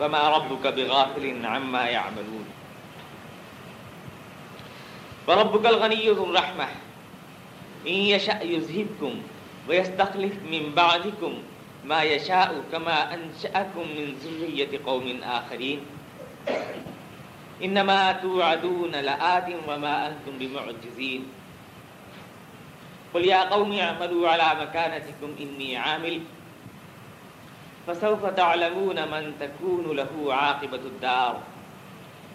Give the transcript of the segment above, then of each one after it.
وما ربك بغافل عما يعملون. وربك الغني ذو الرحمة. إن يشأ يذهبكم ويستخلف من بعدكم ما يشاء كما أنشأكم من ذرية قوم آخرين. انما توعدون لآت وما انتم بمعجزين. قل يا قوم اعملوا على مكانتكم اني عامل. فسوف تعلمون من تكون له عاقبة الدار.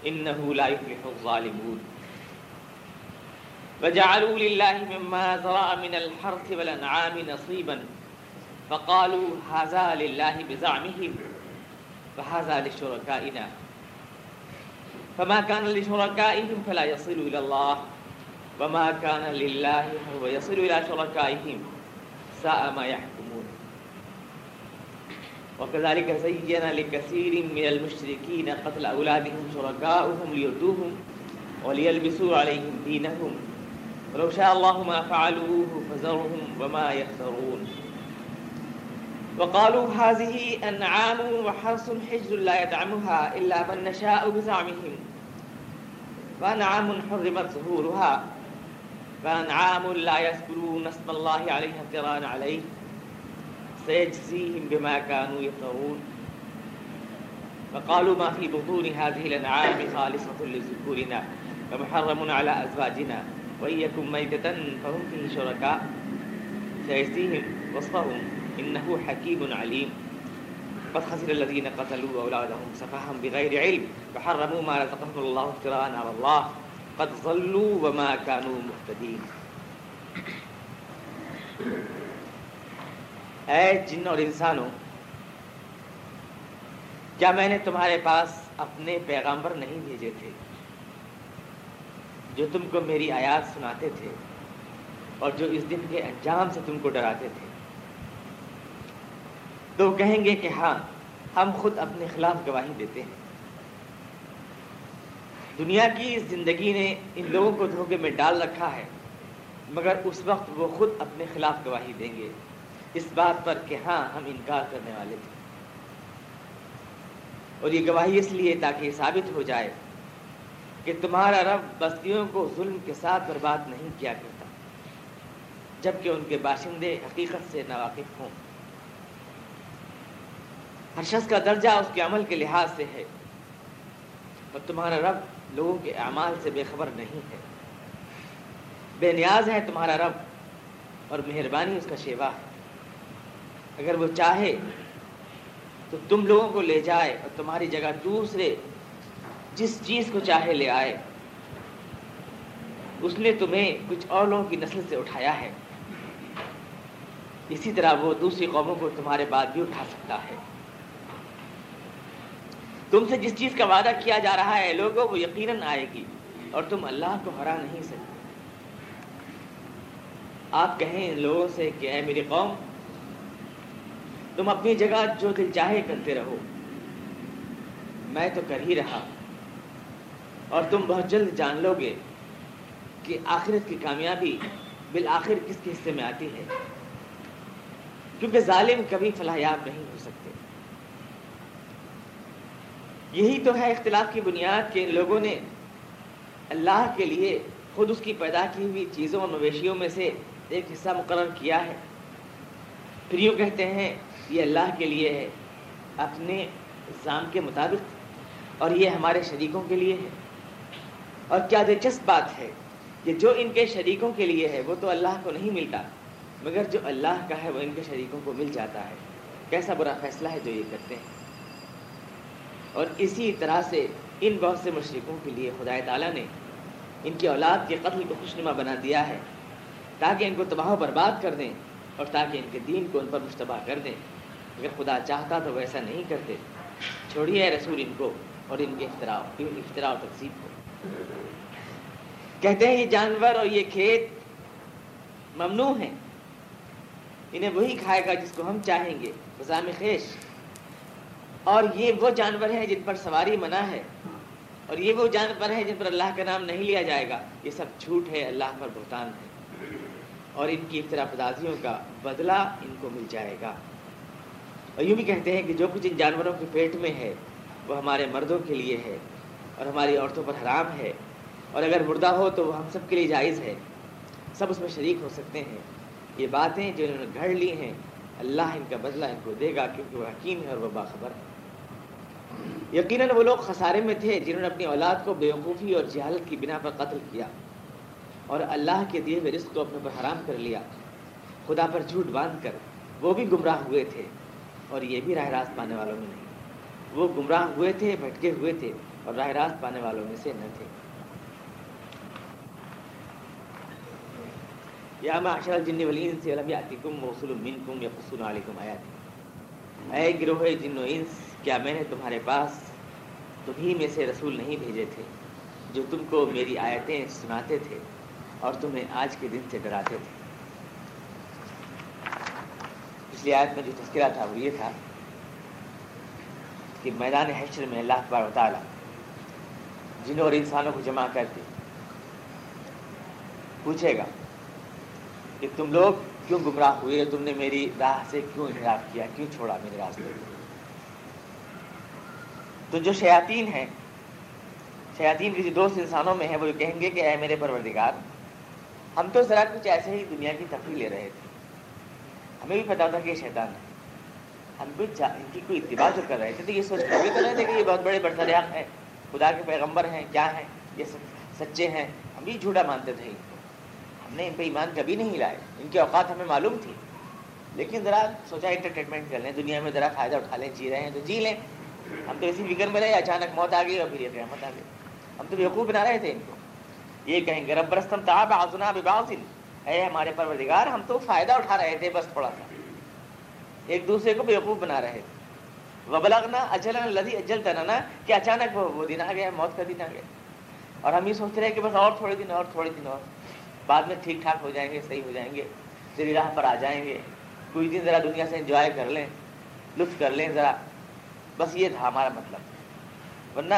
انه لا يفلح الظالمون. وجعلوا لله مما زرع من الحرث والانعام نصيبا. فقالوا هذا لله بزعمهم. وهذا لشركائنا. فما كان لشركائهم فلا يصل إلى الله. وما كان لله فهو يصل إلى شركائهم. ساء ما يحكمون. وكذلك زين لكثير من المشركين قتل أولادهم شركاؤهم ليردوهم وليلبسوا عليهم دينهم. ولو شاء الله ما فعلوه فذرهم وما يفترون. وقالوا هذه أنعام وحرس حجر لا يدعمها إلا من نشاء بزعمهم. وأنعام حرمت ظهورها. وأنعام لا يذكرون اسم الله عليها افتراء عليه. سيجزيهم بما كانوا يفترون وقالوا ما في بطون هذه الأنعام خالصة لذكورنا ومحرم على أزواجنا. وإن يكن ميتة فهم فيه شركاء. سيجزيهم وصفهم إنه حكيم عليم. قد خسر الذين قتلوا أولادهم سفاها بغير علم. فحرموا ما رزقهم الله افتراء على الله. قد ضلوا وما كانوا مهتدين. اے جن اور انسانوں، کیا میں نے تمہارے پاس اپنے پیغامبر نہیں بھیجے تھے جو تم کو میری آیات سناتے تھے اور جو اس دن کے انجام سے تم کو ڈراتے تھے؟ تو کہیں گے کہ ہاں ہم خود اپنے خلاف گواہی دیتے ہیں۔ دنیا کی اس زندگی نے ان لوگوں کو دھوکے میں ڈال رکھا ہے، مگر اس وقت وہ خود اپنے خلاف گواہی دیں گے۔ اس بات پر کہ ہاں ہم انکار کرنے والے تھے۔ اور یہ گواہی اس لیے تاکہ یہ ثابت ہو جائے کہ تمہارا رب بستیوں کو ظلم کے ساتھ برباد نہیں کیا کرتا، جبکہ ان کے باشندے حقیقت سے ناواقف ہوں۔ ہر شخص کا درجہ اس کے عمل کے لحاظ سے ہے اور تمہارا رب لوگوں کے اعمال سے بے خبر نہیں ہے۔ بے نیاز ہے تمہارا رب اور مہربانی اس کا شیوا ہے۔ اگر وہ چاہے تو تم لوگوں کو لے جائے اور تمہاری جگہ دوسرے جس چیز کو چاہے لے آئے۔ اس نے تمہیں کچھ اور لوگوں کی نسل سے اٹھایا ہے۔ اسی طرح وہ دوسری قوموں کو تمہارے بعد بھی اٹھا سکتا ہے۔ تم سے جس چیز کا وعدہ کیا جا رہا ہے، لوگوں، وہ یقیناً آئے گی اور تم اللہ کو ہرا نہیں سکتے۔ آپ کہیں لوگوں سے کہ اے میری قوم تم اپنی جگہ جو دل چاہے کرتے رہو۔ میں تو کر ہی رہا۔ اور تم بہت جلد جان لو گے کہ آخرت کی کامیابی بالآخر کس کے حصے میں آتی ہے۔ کیونکہ ظالم کبھی فلاحیاب نہیں ہو سکتے۔ یہی تو ہے اختلاف کی بنیاد کہ ان لوگوں نے اللہ کے لیے خود اس کی پیدا کی ہوئی چیزوں اور مویشیوں میں سے ایک حصہ مقرر کیا ہے۔ پھر یوں کہتے ہیں یہ اللہ کے لیے ہے، اپنے الزام کے مطابق، اور یہ ہمارے شریکوں کے لیے ہے۔ اور کیا دلچسپ بات ہے کہ جو ان کے شریکوں کے لیے ہے، وہ تو اللہ کو نہیں ملتا، مگر جو اللہ کا ہے، وہ ان کے شریکوں کو مل جاتا ہے۔ کیسا برا فیصلہ ہے جو یہ کرتے ہیں۔ اور اسی طرح سے ان بہت سے مشرقوں کے لیے خدا تعالیٰ نے ان کی اولاد کے قتل کو خوشنما بنا دیا ہے، تاکہ ان کو تباہ و برباد کر دیں، اور تاکہ ان کے دین کو ان پر مشتبہ کر دیں۔ اگر خدا چاہتا تو ویسا نہیں کرتے۔ چھوڑیے رسول ان کو اور ان کے افطرا افطرا اور تقسیم کو۔ کہتے ہیں یہ جانور اور یہ کھیت ممنوع ہیں۔ انہیں وہی کھائے گا جس کو ہم چاہیں گے۔ بزام خیش۔ اور یہ وہ جانور ہیں جن پر سواری منع ہے۔ اور یہ وہ جانور ہیں جن پر اللہ کا نام نہیں لیا جائے گا۔ یہ سب جھوٹ ہے اللہ پر بہتان ہے اور ان کی افطرا پدازیوں کا بدلہ ان کو مل جائے گا۔ اور یوں بھی کہتے ہیں کہ جو کچھ ان جانوروں کے پیٹ میں ہے، وہ ہمارے مردوں کے لیے ہے اور ہماری عورتوں پر حرام ہے۔ اور اگر مردہ ہو تو وہ ہم سب کے لیے جائز ہے۔ سب اس میں شریک ہو سکتے ہیں۔ یہ باتیں جو انہوں نے گھڑ لی ہیں، اللہ ان کا بدلہ ان کو دے گا کیونکہ وہ حکیم ہے اور وہ باخبر ہے یقیناً وہ لوگ خسارے میں تھے جنہوں نے اپنی اولاد کو بیوقوفی اور جہالت کی بنا پر قتل کیا اور اللہ کے دیے ہوئے رزق کو اپنے پر حرام کر لیا۔ خدا پر جھوٹ باندھ کر وہ بھی گمراہ ہوئے تھے۔ اور یہ بھی راہ راست پانے والوں میں نہیں۔ وہ گمراہ ہوئے تھے، بھٹکے ہوئے تھے اور راہ راست پانے والوں میں سے نہ تھے۔ یا معاشر الجن والانس سے لم یاتکم رسول منکم یقصون علیکم آیات اے گروہ جن و انس، کیا میں نے تمہارے پاس تمہیں میں سے رسول نہیں بھیجے تھے جو تم کو میری آیتیں سناتے تھے اور تمہیں آج کے دن سے ڈراتے تھے؟ پچھلی آیت میں جو تذکرہ تھا وہ یہ تھا کہ میدان حشر میں اللہ تبار و تعالیٰ جنوں اور انسانوں کو جمع کر کے پوچھے گا کہ تم لوگ کیوں گمراہ ہوئے؟ تم نے میری راہ سے کیوں انحراف کیا؟ کیوں چھوڑا میرے راستے کو تو جو شیاطین ہیں، شیاطین کی جو دوست انسانوں میں ہیں، وہ کہیں گے کہ اے میرے پروردگار، ہم تو ذرا کچھ ایسے ہی دنیا کی تفریح لے رہے تھے۔ ہمیں بھی پتا تھا کہ یہ شیطان ہے۔ ہم بھی ان کی کوئی اتباع جو کر رہے تھے تو یہ سوچ کر بھی تو رہے تھے کہ یہ بہت بڑے برسریاق ہیں، خدا کے پیغمبر ہیں، کیا ہیں، یہ سچے ہیں۔ ہم بھی جھوٹا مانتے تھے ان کو۔ ہم نے ان پہ ایمان کبھی نہیں لائے۔ ان کی اوقات ہمیں معلوم تھی لیکن ذرا سوچا انٹرٹینمنٹ کر لیں، دنیا میں ذرا فائدہ اٹھا لیں جی رہے ہیں تو جی لیں۔ ہم تو اسی فکر میں رہے، اچانک موت آ گئی اور پھر یہ قیامت آ گئی۔ ہم تو بیوقوف بنا رہے تھے ان کو۔ یہ کہیں گے رب رستم تاب آزنا بباؤسن اے ہمارے پروردگار، ہم تو فائدہ اٹھا رہے تھے بس تھوڑا سا۔ ایک دوسرے کو بیوقوف بنا رہے تھے۔ وبلغنا اجل لدی اجل تننا کہ اچانک وہ دن آ گیا، موت کا دن آ گیا۔ اور ہم یہ سوچتے رہے کہ بس اور تھوڑے دن، اور تھوڑے دن، اور۔ بعد میں ٹھیک ٹھاک ہو جائیں گے، صحیح ہو جائیں گے۔ تیری راہ پر آ جائیں گے۔ کوئی دن ذرا دنیا سے انجوائے کر لیں، لطف کر لیں ذرا۔ بس یہ تھا ہمارا مطلب۔ ورنہ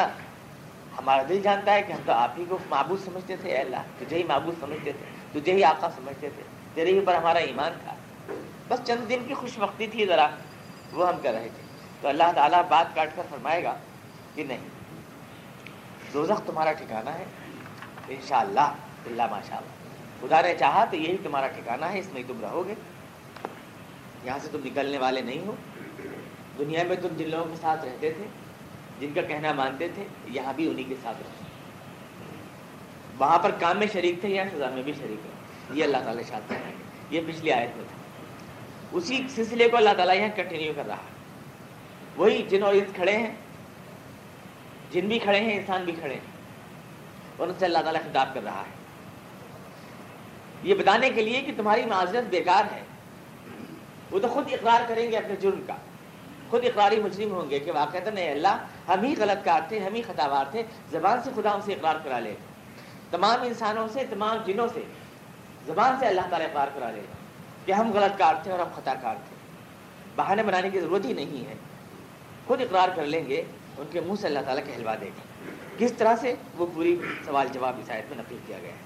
ہمارا دل جانتا ہے کہ ہم تو آپ ہی کو معبود سمجھتے تھے، اے اللہ، تجھے ہی معبود سمجھتے تھے۔ تجھے ہی آقا سمجھتے تھے۔ تیرے ہی پر ہمارا ایمان تھا۔ بس چند دن کی خوش وقتی تھی ذرا، وہ ہم کر رہے تھے۔ تو اللہ تعالیٰ بات کاٹ کر فرمائے گا کہ نہیں، دوزخ تمہارا ٹھکانا ہے۔ ان شاء اللہ اللہ ماشاء اللہ خدا نے چاہا تو یہی تمہارا ٹھکانا ہے، اس میں تم رہو گے۔ یہاں سے تم نکلنے والے نہیں ہو۔ دنیا میں تم جن لوگوں کے ساتھ رہتے تھے، جن کا کہنا مانتے تھے، یہاں بھی انہی کے ساتھ رہتے وہاں پر کام میں شریک تھے یا سزا میں بھی شریک ہے یہ اللہ تعالیٰ چاہتا ہے یہ پچھلی آیت میں تھا۔ اسی سلسلے کو اللہ تعالیٰ یہاں کنٹینیو کر رہا ہے۔ وہی جن اور انس کھڑے ہیں، جن بھی کھڑے ہیں، انسان بھی کھڑے ہیں، اور ان سے اللہ تعالیٰ خطاب کر رہا ہے۔ یہ بتانے کے لیے کہ تمہاری معذرت بیکار ہے۔ وہ تو خود اقرار کریں گے اپنے جرم کا۔ خود اقراری مجرم ہوں گے کہ واقع نہیں اللہ، ہم ہی غلط کار تھے، ہم ہی خطاوار تھے، زبان سے خدا ان سے اقرار کرا لے۔ تمام انسانوں سے، تمام جنوں سے زبان سے اللہ تعالیٰ اقرار کرا لے کہ ہم غلط کار تھے اور ہم خطا کار تھے۔ بہانے بنانے کی ضرورت ہی نہیں ہے۔ خود اقرار کر لیں گے، ان کے منہ سے اللہ تعالیٰ کہلوا دے گا۔ کس طرح سے؟ وہ پوری سوال جواب اس آیت میں نقل کیا گیا ہے۔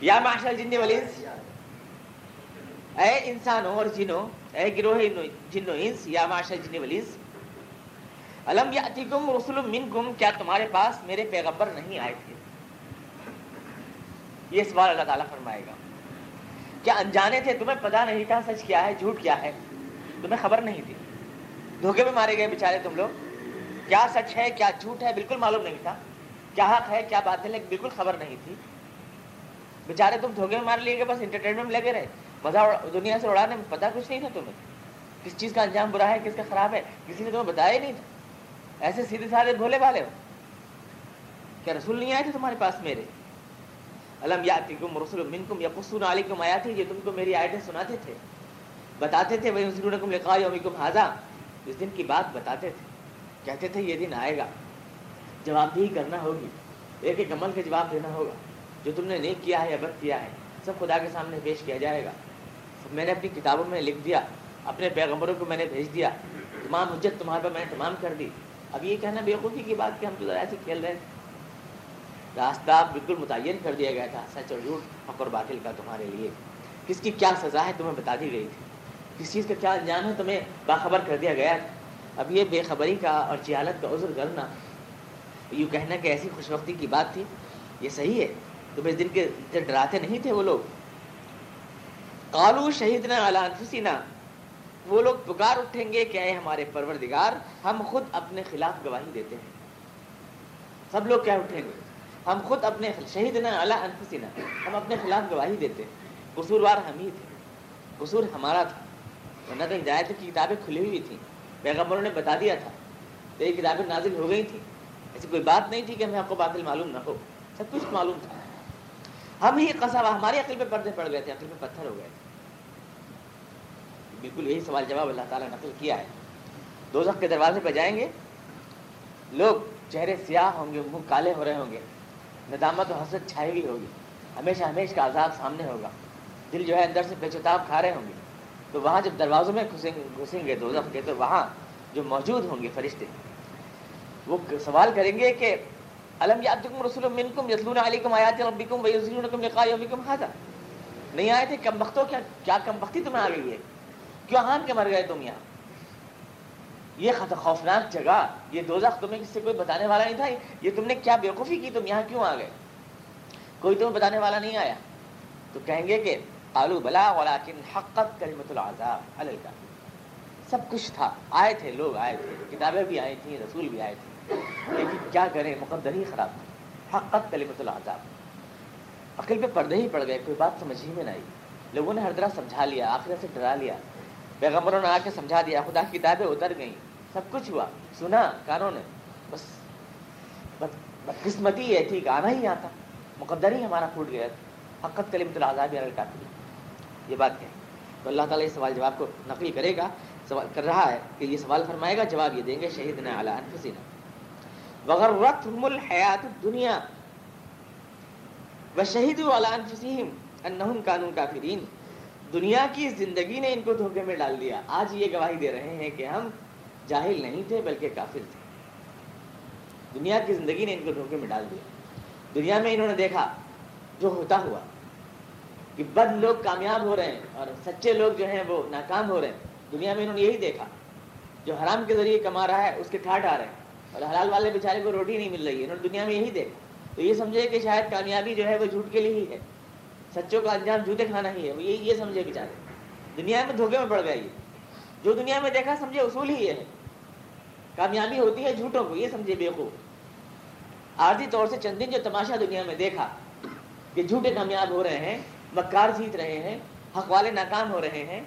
یا معاشر جن ولیز اے انسانوں اور جنوں، اے گروہ جن و انس، یا معاشر جن ولیز علم یاتکم رسول منکم، کیا تمہارے پاس میرے پیغمبر نہیں آئے تھے؟ یہ سوال اللہ تعالیٰ فرمائے گا۔ کیا انجانے تھے؟ تمہیں پتا نہیں تھا سچ کیا ہے، جھوٹ کیا ہے؟ تمہیں خبر نہیں تھی۔ دھوکے میں مارے گئے بےچارے تم لوگ۔ کیا سچ ہے، کیا جھوٹ ہے؟ بالکل معلوم نہیں تھا۔ کیا حق ہے، کیا بات ہے؟ بالکل خبر نہیں تھی۔ بےچارے تم دھوکے میں مار لیے گئے، بس انٹرٹینمنٹ لگے رہے۔ مزہ دنیا سے اڑانے میں پتا کچھ نہیں تھا تمہیں۔ کس چیز کا انجام برا ہے، کس کا خراب ہے؟ کسی نے تمہیں بتایا ہی نہیں تھا۔ ایسے سیدھے سادے بھولے والے ہو کیا رسول نہیں آئے تھے تمہارے پاس میرے؟ علم یاتکم رسول منکم یقصون علیکم آیا تھی یہ تم کو میری آیتیں سناتے تھے، بتاتے تھے وہ ضرور لقاء یومکم ھذا اس دن کی بات بتاتے تھے، کہتے تھے یہ دن آئے گا، جواب دہی کرنا ہوگی، ایک ایک عمل کا جواب دینا ہوگا، جو تم نے نیک کیا ہے یا بد کیا ہے، سب خدا کے سامنے پیش کیا جائے گا۔ میں نے اپنی کتابوں میں لکھ دیا، اپنے پیغمبروں کو میں نے بھیج دیا، تمام حجت تمہارے پر میں نے تمام کر دی۔ اب یہ کہنا بیوقوفی کی بات کہ ہم تو ایسے کھیل رہے تھے راستہ بالکل متعین کر دیا گیا تھا، سچ اور جھوٹ، حق اور باطل کا تمہارے لیے۔ کس کی کیا سزا ہے تمہیں بتا دی گئی تھی؟ کس چیز کا کیا انجام ہے تمہیں باخبر کر دیا گیا تھا اب یہ بے خبری کا اور جہالت کا عذر کرنا، یوں کہنا کہ ایسی خوش وقتی کی بات تھی، یہ صحیح ہے؟ تم اس دن کے ڈراتے نہیں تھے وہ لوگ؟ کالو شہید نہ وہ لوگ پکار اٹھیں گے کہ اے ہمارے پروردگار، ہم خود اپنے خلاف گواہی دیتے ہیں۔ سب لوگ کیا اٹھیں گے؟ ہم خود اپنے شہید نہ اللہ انفسینہ ہم اپنے خلاف گواہی دیتے قصوروار ہم ہی تھے، قصور ہمارا تھا۔ ورنہ تو ہدایت کی کتابیں کھلی ہوئی تھیں۔ پیغمبروں نے بتا دیا تھا تو یہ کتابیں نازل ہو گئی تھیں۔ ایسی کوئی بات نہیں تھی کہ ہمیں آپ کو باطل معلوم نہ ہو۔ سب کچھ معلوم تھا۔ ہم ہی قصب ہماری عقل پہ پردے پڑ گئے تھے، عقل پہ پتھر ہو گئے تھے۔ بالکل یہی سوال جواب اللہ تعالیٰ نے نقل کیا ہے۔ دو کے دروازے پہ جائیں گے۔ لوگ چہرے سیاہ ہوں گے، منہ کالے ہو رہے ہوں گے۔ ندامت و حسد چھائی ہوئی ہوگی۔ ہمیشہ ہمیشہ کا عذاب سامنے ہوگا۔ دل جو ہے اندر سے پیچتاب کھا رہے ہوں گے۔ تو وہاں جب دروازوں میں گھسیں گھسیں گے دو کے، تو وہاں جو موجود ہوں گے فرشتے، وہ سوال کریں گے کہ علم یاتکم رسول منکم یتلون علیکم آیات ربکم ویزیونکم لقاء یومکم هذا نہیں آئے تھے، کم بختوں کیا کیا کم بختی تمہیں آ گئی ہے؟ کیوں ہان کے مر گئے تم یہاں؟ یہ خوفناک جگہ، یہ دوزخ تمہیں کس سے کوئی بتانے والا نہیں تھا؟ یہ تم نے کیا بیوقوفی کی؟ تم یہاں کیوں آ گئے؟ کوئی تمہیں بتانے والا نہیں آیا؟ تو کہیں گے کہ آلو بلا ولیکن حقت کلمت العذاب علی سب کچھ تھا، آئے تھے، لوگ آئے تھے، کتابیں بھی آئی تھیں، رسول بھی آئے تھے۔ لیکن کیا کریں؟ مقدر ہی خراب تھا۔ حقت کلمت العذاب۔ عقل پہ پردے ہی پڑ گئے، کوئی بات سمجھ ہی میں نہ آئی۔ لوگوں نے ہر طرح سمجھا لیا آخر سے ڈرا لیا۔ پیغمبروں نے آ کے سمجھا دیا، خدا کی کتابیں اتر گئیں۔ سب کچھ ہوا۔ سنا کانوں نے۔ بس بدقسمتی یہ تھی کہ آنا ہی آتا۔ مقدر ہی ہمارا پھوٹ گیا۔ تھا حقت کلمت العذاب یہ بات ہے۔ تو اللہ تعالیٰ اس سوال جواب کو نقل کرے گا۔ سوال کر رہا ہے کہ یہ سوال فرمائے گا، جواب یہ دیں گے شہید نے اعلیٰ وغرتهم الحیات الدنیا۔ وشهدوا على انفسهم انهم كانوا كافرين دنیا کی زندگی نے ان کو دھوکے میں ڈال دیا۔ آج یہ گواہی دے رہے ہیں کہ ہم جاہل نہیں تھے بلکہ کافر تھے۔ دنیا کی زندگی نے ان کو دھوکے میں ڈال دیا۔ دنیا میں انہوں نے دیکھا جو ہوتا ہوا کہ بد لوگ کامیاب ہو رہے ہیں اور سچے لوگ جو ہیں وہ ناکام ہو رہے ہیں۔ دنیا میں انہوں نے یہی دیکھا جو حرام کے ذریعے کما رہا ہے، اس کے ٹھاٹ آ رہے ہیں اور حلال والے بیچارے کو روٹی نہیں مل رہی ہے انہوں نے دنیا میں یہی دیکھا۔ تو یہ سمجھے کہ شاید کامیابی جو ہے وہ جھوٹ کے لیے ہی ہے۔ سچوں کا انجام جھوٹے کھانا ہی ہے، وہ یہ سمجھے بیچارے۔ دنیا میں دھوکے میں پڑ گئے یہ۔ جو دنیا میں دیکھا سمجھے، اصول ہی یہ ہے۔ کامیابی ہوتی ہے جھوٹوں کو، یہ سمجھے بےخوب عارضی طور سے چند دن جو تماشا دنیا میں دیکھا کہ جھوٹے کامیاب ہو رہے ہیں مکار جیت رہے ہیں، حق والے ناکام ہو رہے ہیں،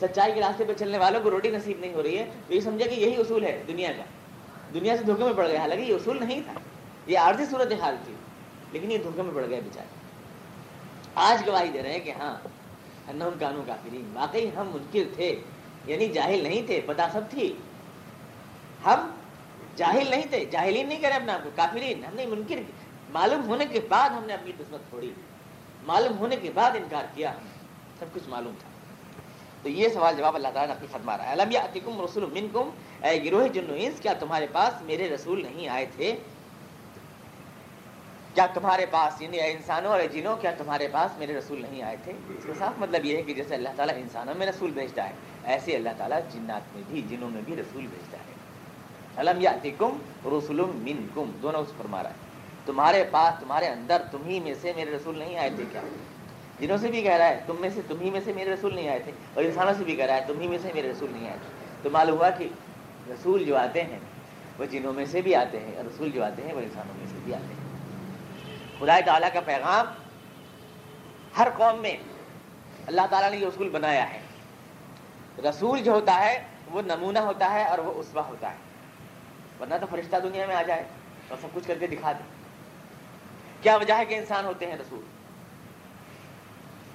سچائی کے راستے پہ چلنے والوں کو روٹی نصیب نہیں ہو رہی ہے، تو یہ سمجھے کہ یہی اصول ہے دنیا کا۔ دنیا سے دھوکے میں پڑ گیا، حالانکہ یہ اصول نہیں تھا۔ یہ عارضی صورت حال تھی، لیکن یہ دھوکے میں پڑ گئے بیچارے۔ آج گواہی دے رہے ہیں کہ ہاں انہم کانوں کافرین واقعی ہم منکر تھے یعنی جاہل نہیں تھے، پتا سب تھی۔ ہم جاہل نہیں تھے، جاہلین نہیں کرے اپنے آپ کو، کافرین۔ ہم نے منکر معلوم ہونے کے بعد ہم نے اپنی قسمت چھوڑی معلوم ہونے کے بعد انکار کیا۔ سب کچھ معلوم تھا۔ تو یہ سوال جواب اللہ تعالیٰ نے اپنی فرما رہا ہے۔ علم یاتکم رسول منکم؟ اے گروہ جن انس، کیا تمہارے پاس میرے رسول نہیں آئے تھے؟ کیا تمہارے پاس یعنی انسانوں اور جنوں، کیا تمہارے پاس میرے رسول نہیں آئے تھے؟ اس کا صاف مطلب یہ ہے کہ جیسے اللہ تعالیٰ انسانوں میں رسول بھیجتا ہے، ایسے اللہ تعالیٰ جنات میں بھی، جنوں میں بھی رسول بھیجتا ہے۔ علم یاتکم رسول منکم دونوں اس فرما رہا ہے۔ تمہارے پاس، تمہارے اندر تم ہی میں سے میرے رسول نہیں آئے تھے کیا؟ جنہوں سے بھی کہہ رہا ہے، تم میں سے تم ہی میں سے میرے رسول نہیں آئے تھے۔ اور انسانوں سے بھی کہہ رہا ہے تم ہی میں سے میرے رسول نہیں آئے تھے۔ تو معلوم ہوا کہ رسول جو آتے ہیں، وہ جنوں میں سے بھی آتے ہیں، اور رسول جو آتے ہیں، وہ انسانوں میں سے بھی آتے ہیں۔ خدا تعالیٰ کا پیغام ہر قوم میں اللہ تعالیٰ نے یہ اصول بنایا ہے۔ رسول جو ہوتا ہے، وہ نمونہ ہوتا ہے اور وہ اسوا ہوتا ہے۔ ورنہ تو فرشتہ دنیا میں آ جائے اور سب کچھ کر کے دکھا دے۔ کیا وجہ ہے کہ انسان ہوتے ہیں رسول؟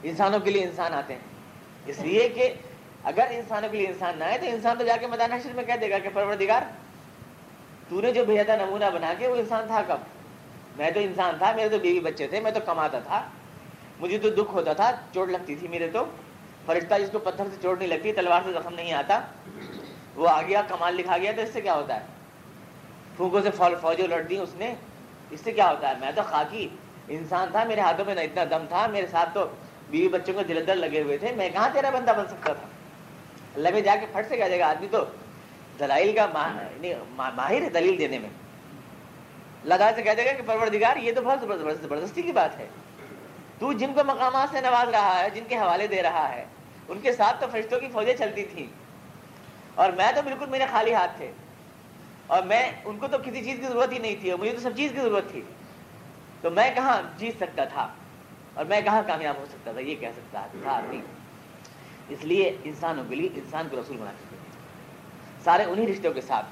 انسانوں کے لیے انسان آتے ہیں۔ اس لیے کہ اگر انسانوں کے لیے انسان نہ آئے تو انسان تو جا کے میدان حشر میں کہہ دے گا کہ پروردگار، تو نے جو بھیجا تھا نمونہ بنا کے، وہ انسان تھا کب؟ میں تو انسان تھا، میرے تو بیوی بچے تھے، میں تو کماتا تھا۔ مجھے تو دکھ ہوتا تھا، چوٹ لگتی تھی میرے تو۔ فرشتہ جس کو پتھر سے چوٹ نہیں لگتی تلوار سے زخم نہیں آتا۔ وہ آ گیا، کمال لکھا گیا، تو اس سے کیا ہوتا ہے؟ پھونکوں سے فوجوں لڑ دی اس نے۔ اس سے کیا ہوتا ہے؟ میں تو خاکی، انسان تھا، میرے ہاتھوں میں نہ اتنا دم تھا، میرے ساتھ تو بیوی بچوں کو دل لگے ہوئے تھے۔ میں کہاں تیرا بندہ بن سکتا تھا؟ اللہ میں جا کے پھٹ سے کیا جائے گا، آدمی تو دلائل کا ماہر ہے دلیل دینے میں۔ اللہ تعالیٰ سے کہہ دے گا کہ پروردگار، یہ تو بہت زبردستی کی بات ہے۔ تو جن کو مقامات سے نواز رہا ہے، جن کے حوالے دے رہا ہے، ان کے ساتھ تو فرشتوں کی فوجیں چلتی تھیں۔ اور میں تو بالکل میرے خالی ہاتھ تھے۔ اور میں، ان کو تو کسی چیز کی ضرورت ہی نہیں تھی اور مجھے تو سب چیز کی ضرورت تھی۔ تو میں کہاں جیت سکتا تھا؟ اور میں کہاں کامیاب ہو سکتا تھا؟ یہ کہہ سکتا تھا آدمی۔ اس لیے انسانوں کے لیے انسان کو رسول بنا چکے سارے انہی رشتوں کے ساتھ،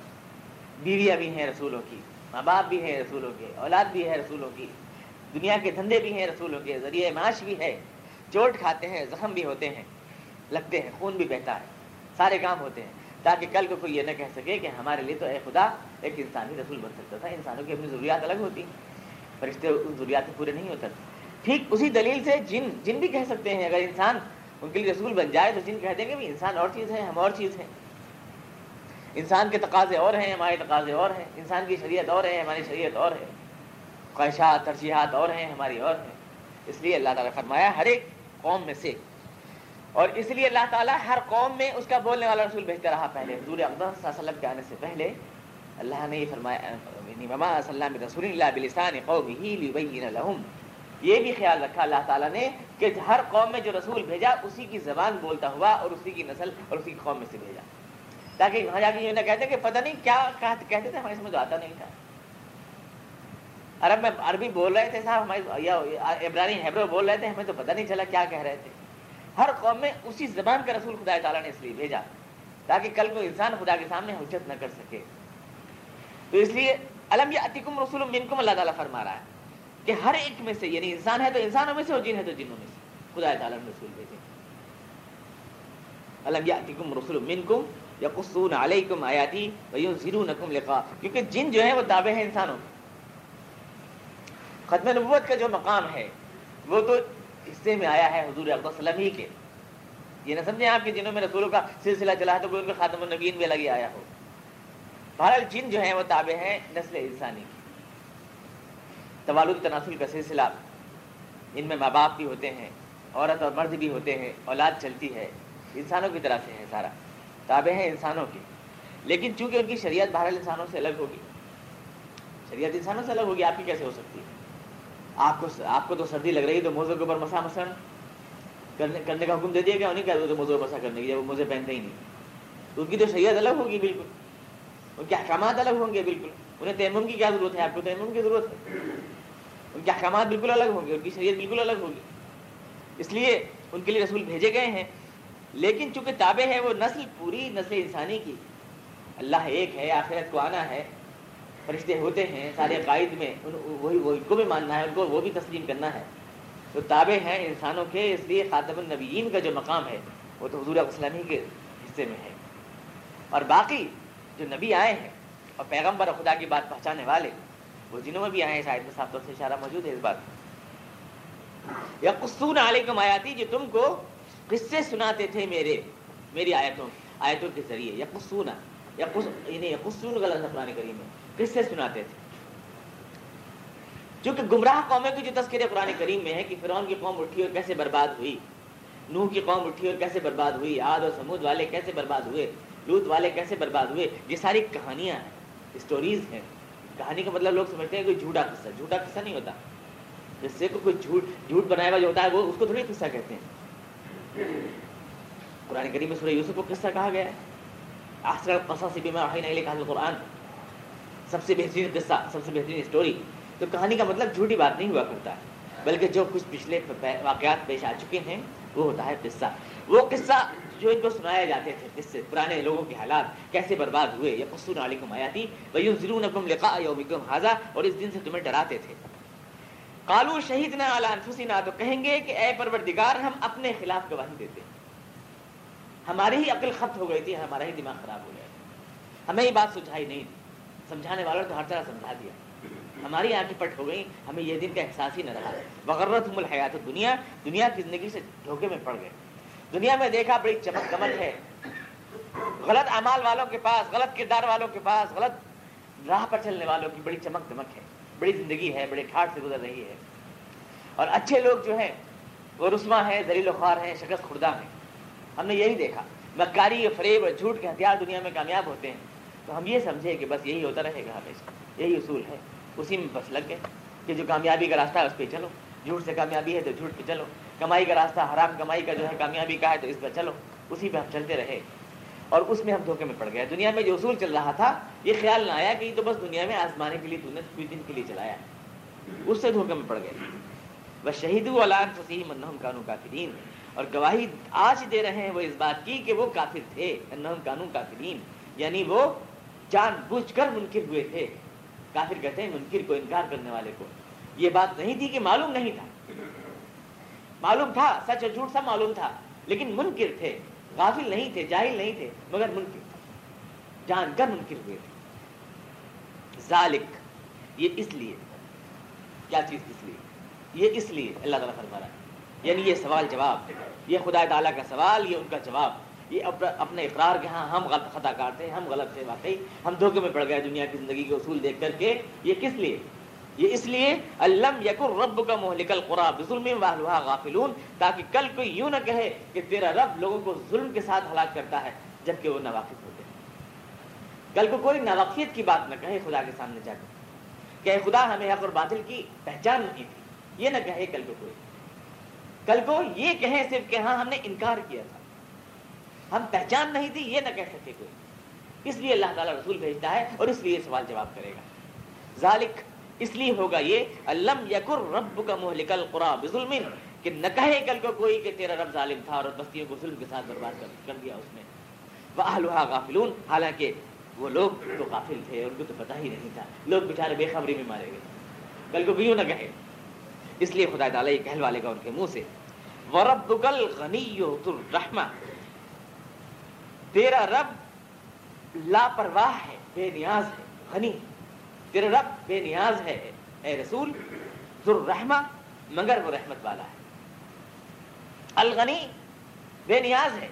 بیویاں بھی ہیں رسولوں کی۔ ماں باپ بھی ہیں رسولوں کے، اولاد بھی ہے رسولوں کی، دنیا کے دھندے بھی ہیں رسولوں کے ذریعے معاش بھی ہے، چوٹ کھاتے ہیں، زخم بھی ہوتے ہیں، لگتے ہیں، خون بھی بہتا ہے، سارے کام ہوتے ہیں، تاکہ کل کو کوئی یہ نہ کہہ سکے کہ ہمارے لیے تو اے خدا ایک انسانی رسول بن سکتا تھا، انسانوں کی اپنی ضروریات الگ ہوتی ہیں، فرشتے ان ضروریات میں پورے نہیں ہوتے۔ ٹھیک اسی دلیل سے جن جن بھی کہہ سکتے ہیں، اگر انسان ان کے لیے رسول بن جائے تو جن کہہ دیں گے بھی انسان اور چیز ہے، ہم اور چیز ہیں۔ انسان کے تقاضے اور ہیں، ہمارے تقاضے اور ہیں۔ انسان کی شریعت اور ہے، ہماری شریعت اور ہے۔ خواہشات، ترجیحات اور ہیں، ہماری اور ہیں۔ اس لیے اللہ تعالیٰ فرمایا، ہر ایک قوم میں سے۔ اور اس لیے اللہ تعالیٰ ہر قوم میں اس کا بولنے والا رسول بھیجتا رہا پہلے۔ حضور اقدام صلی اللہ علیہ وسلم کے آنے سے پہلے اللہ نے یہ فرمایا صلی اللہ رسول اللہ بلسان قومه لهم. یہ بھی خیال رکھا اللہ تعالیٰ نے کہ ہر قوم میں جو رسول بھیجا، اسی کی زبان بولتا ہوا اور اسی کی نسل اور اسی کی قوم میں سے بھیجا۔ تاکہ وہاں جا کے یہ نہ کہتے کہ پتہ نہیں کیا کہتے تھے ہمیں سمجھ آتا نہیں تھا۔ عرب میں عربی بول رہے تھے صاحب، ہمارے یا ابرانی بول رہے تھے، ہمیں تو پتہ نہیں چلا کیا کہہ رہے تھے۔ ہر قوم میں اسی زبان کا رسول خدا تعالیٰ نے اس لیے بھیجا، تاکہ کل کو انسان خدا کے سامنے حجت نہ کر سکے۔ تو اس لیے علم یا عتیکم رسول منکم، اللہ تعالیٰ فرما رہا ہے کہ ہر ایک میں سے یعنی انسان ہے تو انسانوں میں سے اور جن ہے تو جنوں میں سے خدا تعالیٰ نے رسول بھیجے۔ علم یا عتیکم رسول منکم یا قصون علیکم آیاتی وینذرونکم لقاء، کیونکہ جن جو ہیں وہ تابع ہیں انسانوں ختم نبوت کا جو مقام ہے، وہ تو حصے میں آیا ہے حضور اقدام وسلم ہی کے۔ یہ نہ سمجھیں آپ کے جنہوں میں رسولوں کا سلسلہ چلا ہے تو کوئی ان کا خاتم النبین بھی الگ ہی آیا ہو۔ بہرحال جن جو ہیں وہ تابع ہیں نسل انسانی کی۔ توالد تناسل کا سلسلہ، ان میں ماں باپ بھی ہوتے ہیں، عورت اور مرد بھی ہوتے ہیں، اولاد چلتی ہے، انسانوں کی طرح سے ہے سارا۔ تابع ہیں انسانوں کی۔ لیکن چونکہ ان کی شریعت بہرحال انسانوں سے الگ ہوگی۔ شریعت انسانوں سے الگ ہوگی، آپ کی کیسے ہو سکتی ہے؟ آپ کو آپ کو تو سردی لگ رہی ہے تو موزوں کے اوپر مسا مسن کرنے کرنے کا حکم دے دیا گیا، انہیں کہہ دو موزوں مسا کرنے کی وہ موزے پہنتے ہی نہیں۔ تو ان کی تو شریعت الگ ہوگی بالکل۔ ان کے احکامات الگ ہوں گے بالکل۔ انہیں تیمم کی کیا ضرورت ہے؟ آپ کو تیمم کی ضرورت ہے۔ ان کے احکامات بالکل الگ ہوں گے، ان کی شریعت بالکل الگ ہوگی۔ اس لیے ان کے لیے رسول بھیجے گئے ہیں۔ لیکن چونکہ تابع ہے وہ نسل پوری نسل انسانی کی۔ اللہ ایک ہے، آخرت کو آنا ہے۔ فرشتے ہوتے ہیں، سارے عقائد میں، ان وہی وہ ان کو بھی ماننا ہے، ان کو وہ بھی تسلیم کرنا ہے۔ تو تابع ہیں انسانوں کے، اس لیے خاتم النبیین کا جو مقام ہے، وہ تو حضور اسلامی کے حصے میں ہے۔ اور باقی جو نبی آئے ہیں، اور پیغمبر خدا کی بات پہنچانے والے، وہ جنہوں میں بھی آئے ہیں، شاید میں صاف طور سے اشارہ موجود ہے اس بات۔ یا قصون علیکم آیاتی، جو تم کو قصے سناتے تھے میرے، میری آیتوں آیتوں کے ذریعے یا قصون یا یعنی قصون غلط ہے قرآن کریم میں قصے سناتے تھے۔ چونکہ گمراہ قوموں کی جو تذکرے قرآن کریم میں ہے کہ فرعون کی قوم اٹھی اور کیسے برباد ہوئی، نوح کی قوم اٹھی اور کیسے برباد ہوئی آد اور سمود والے کیسے برباد ہوئے، لوت والے کیسے برباد ہوئے، یہ ساری کہانیاں ہیں اسٹوریز ہیں۔ کہانی کا مطلب لوگ سمجھتے ہیں کوئی جھوٹا قصہ جھوٹا قصہ نہیں ہوتا۔ جس سے کوئی جھوٹ جھوٹ بنایا ہوا جو ہوتا ہے وہ اس کو تھوڑی قصہ کہتے ہیں۔ قرآن کریم میں سورہ یوسف کو قصہ کہا گیا ہے؟ آسر قصص بما سب سے بہترین قصہ، سب سے بہترین اسٹوری تو کہانی کا مطلب جھوٹی بات نہیں ہوا کرتا ہے بلکہ جو کچھ پچھلے واقعات پیش آ چکے ہیں، وہ ہوتا ہے قصہ۔ وہ قصہ جو ان کو سنائے جاتے تھے، قصے، پرانے لوگوں کے حالات کیسے برباد ہوئے یا قصور علیکم آیاتی وَيُنزِرُونَكُمْ لِقَاءَ يَوْمِكُمْ حَذَا اور اس دن سے تمہیں ڈراتے تھے۔ قالو شہیدنا علی انفسنا تو کہیں گے کہ اے پروردگار، ہم اپنے خلاف گواہی دیتے ہماری ہی عقل ختم ہو گئی تھی، ہمارا ہی دماغ خراب ہو گیا ہمیں یہ بات سجھائی نہیں۔ تھی سمجھانے والوں تو ہر طرح سمجھا دیا۔ ہماری آنکھیں پٹ ہو گئیں، ہمیں یہ دن کا احساس ہی نہ رہا۔ بغرت ہم الحیات دنیا دنیا کی زندگی سے دھوکے میں پڑ گئے۔ دنیا میں دیکھا بڑی چمک دمک ہے۔ غلط اعمال والوں کے پاس، غلط کردار والوں کے پاس، غلط راہ پر چلنے والوں کی بڑی چمک دمک ہے۔ بڑی زندگی ہے، بڑے ٹھاٹ سے گزر رہی ہے۔ اور اچھے لوگ جو ہیں، وہ رسما ہے دلیل و خوار ہیں، شکست خوردہ ہیں۔ ہم نے یہی دیکھا۔ مکاری فریب اور جھوٹ کے ہتھیار دنیا میں کامیاب ہوتے ہیں۔ تو ہم یہ سمجھے کہ بس یہی ہوتا رہے گا ہمیشہ۔ یہی اصول ہے۔ اسی میں بس لگ گئے کہ جو کامیابی کا راستہ ہے، اس پہ چلو۔ جھوٹ سے کامیابی ہے تو جھوٹ پہ چلو۔ کمائی کا راستہ، حرام کمائی کا جو ہے، کامیابی کا ہے تو اس پہ چلو۔ اسی پہ ہم چلتے رہے۔ اور اس میں ہم دھوکے میں پڑ گئے دنیا میں جو اصول چل رہا تھا، یہ خیال نہ آیا کہ یہ تو بس دنیا میں آزمانے کے لیے تو نے کچھ دن کے لیے چلایا اس سے دھوکے میں پڑ گئے۔ بس شہید علان فصیح منہم قانون کافرین۔ اور گواہی آج دے رہے ہیں وہ اس بات کی کہ وہ کافر تھے، انہم قانون کافرین۔ یعنی وہ جان بوجھ کر منکر ہوئے تھے۔ کافر کہتے ہیں منکر کو انکار کرنے والے کو۔ یہ بات نہیں تھی کہ معلوم نہیں تھا۔ معلوم تھا، سچ اور جھوٹ سب معلوم تھا، لیکن منکر تھے۔ غافل نہیں تھے، جاہل نہیں تھے، مگر منکر تھے۔ جان کر منکر ہوئے تھے۔ ذالک، یہ اس لیے۔ کیا چیز اس لیے؟ یہ اس لیے، اللہ تعالیٰ فرما رہا ہے یعنی یہ سوال جواب۔ یہ خدا تعالیٰ کا سوال، یہ ان کا جواب۔ یہ اپنے اقرار کے ہاں ہم غلط خطا کارتے ہیں، ہم غلط سے واقعی ہم دھوکے میں پڑ گئے دنیا کی زندگی کے اصول دیکھ کر کے۔ یہ کس لیے؟ یہ اس لیے علم یقر رب کا مہلک القرا ظلم غافلون، تاکہ کل کوئی یوں نہ کہے کہ تیرا رب لوگوں کو ظلم کے ساتھ ہلاک کرتا ہے، جبکہ وہ ناواقف ہوتے ہیں۔ کل کو کوئی ناواقفیت کی بات نہ کہے خدا کے سامنے جا کر۔ کہ خدا ہمیں حق اور باطل کی پہچان نہیں تھی یہ نہ کہے کل کو کوئی۔ کل کو یہ کہیں صرف کہ ہاں ہم نے انکار کیا تھا۔ ہم پہچان نہیں تھی، یہ نہ کہہ سکے کوئی۔ اس لیے اللہ تعالیٰ رسول بھیجتا ہے اور اس لیے سوال جواب کرے گا۔ ذالک اس لیے ہوگا یہ علم یقر رب کا مہلک القرا بظلم کہ نہ کہے کل کو کوئی کہ تیرا رب ظالم تھا اور بستیوں کو ظلم کے ساتھ برباد کر دیا اس نے۔ وہ غافلون، حالانکہ وہ لوگ تو غافل تھے، ان کو تو پتہ ہی نہیں تھا۔ لوگ بیچارے بے خبری میں مارے گئے۔ کل کو بھی نہ کہے؟ اس لیے خدا تعالیٰ یہ کہلوالے گا ان کے منہ سے۔ ورب گل غنی رحمہ تیرا رب لاپرواہ ہے، بے نیاز ہے، غنی ہے۔ تیرا رب بے نیاز ہے، اے رسول ذر رحمہ مگر وہ رحمت والا ہے۔ الغنی بے نیاز ہے،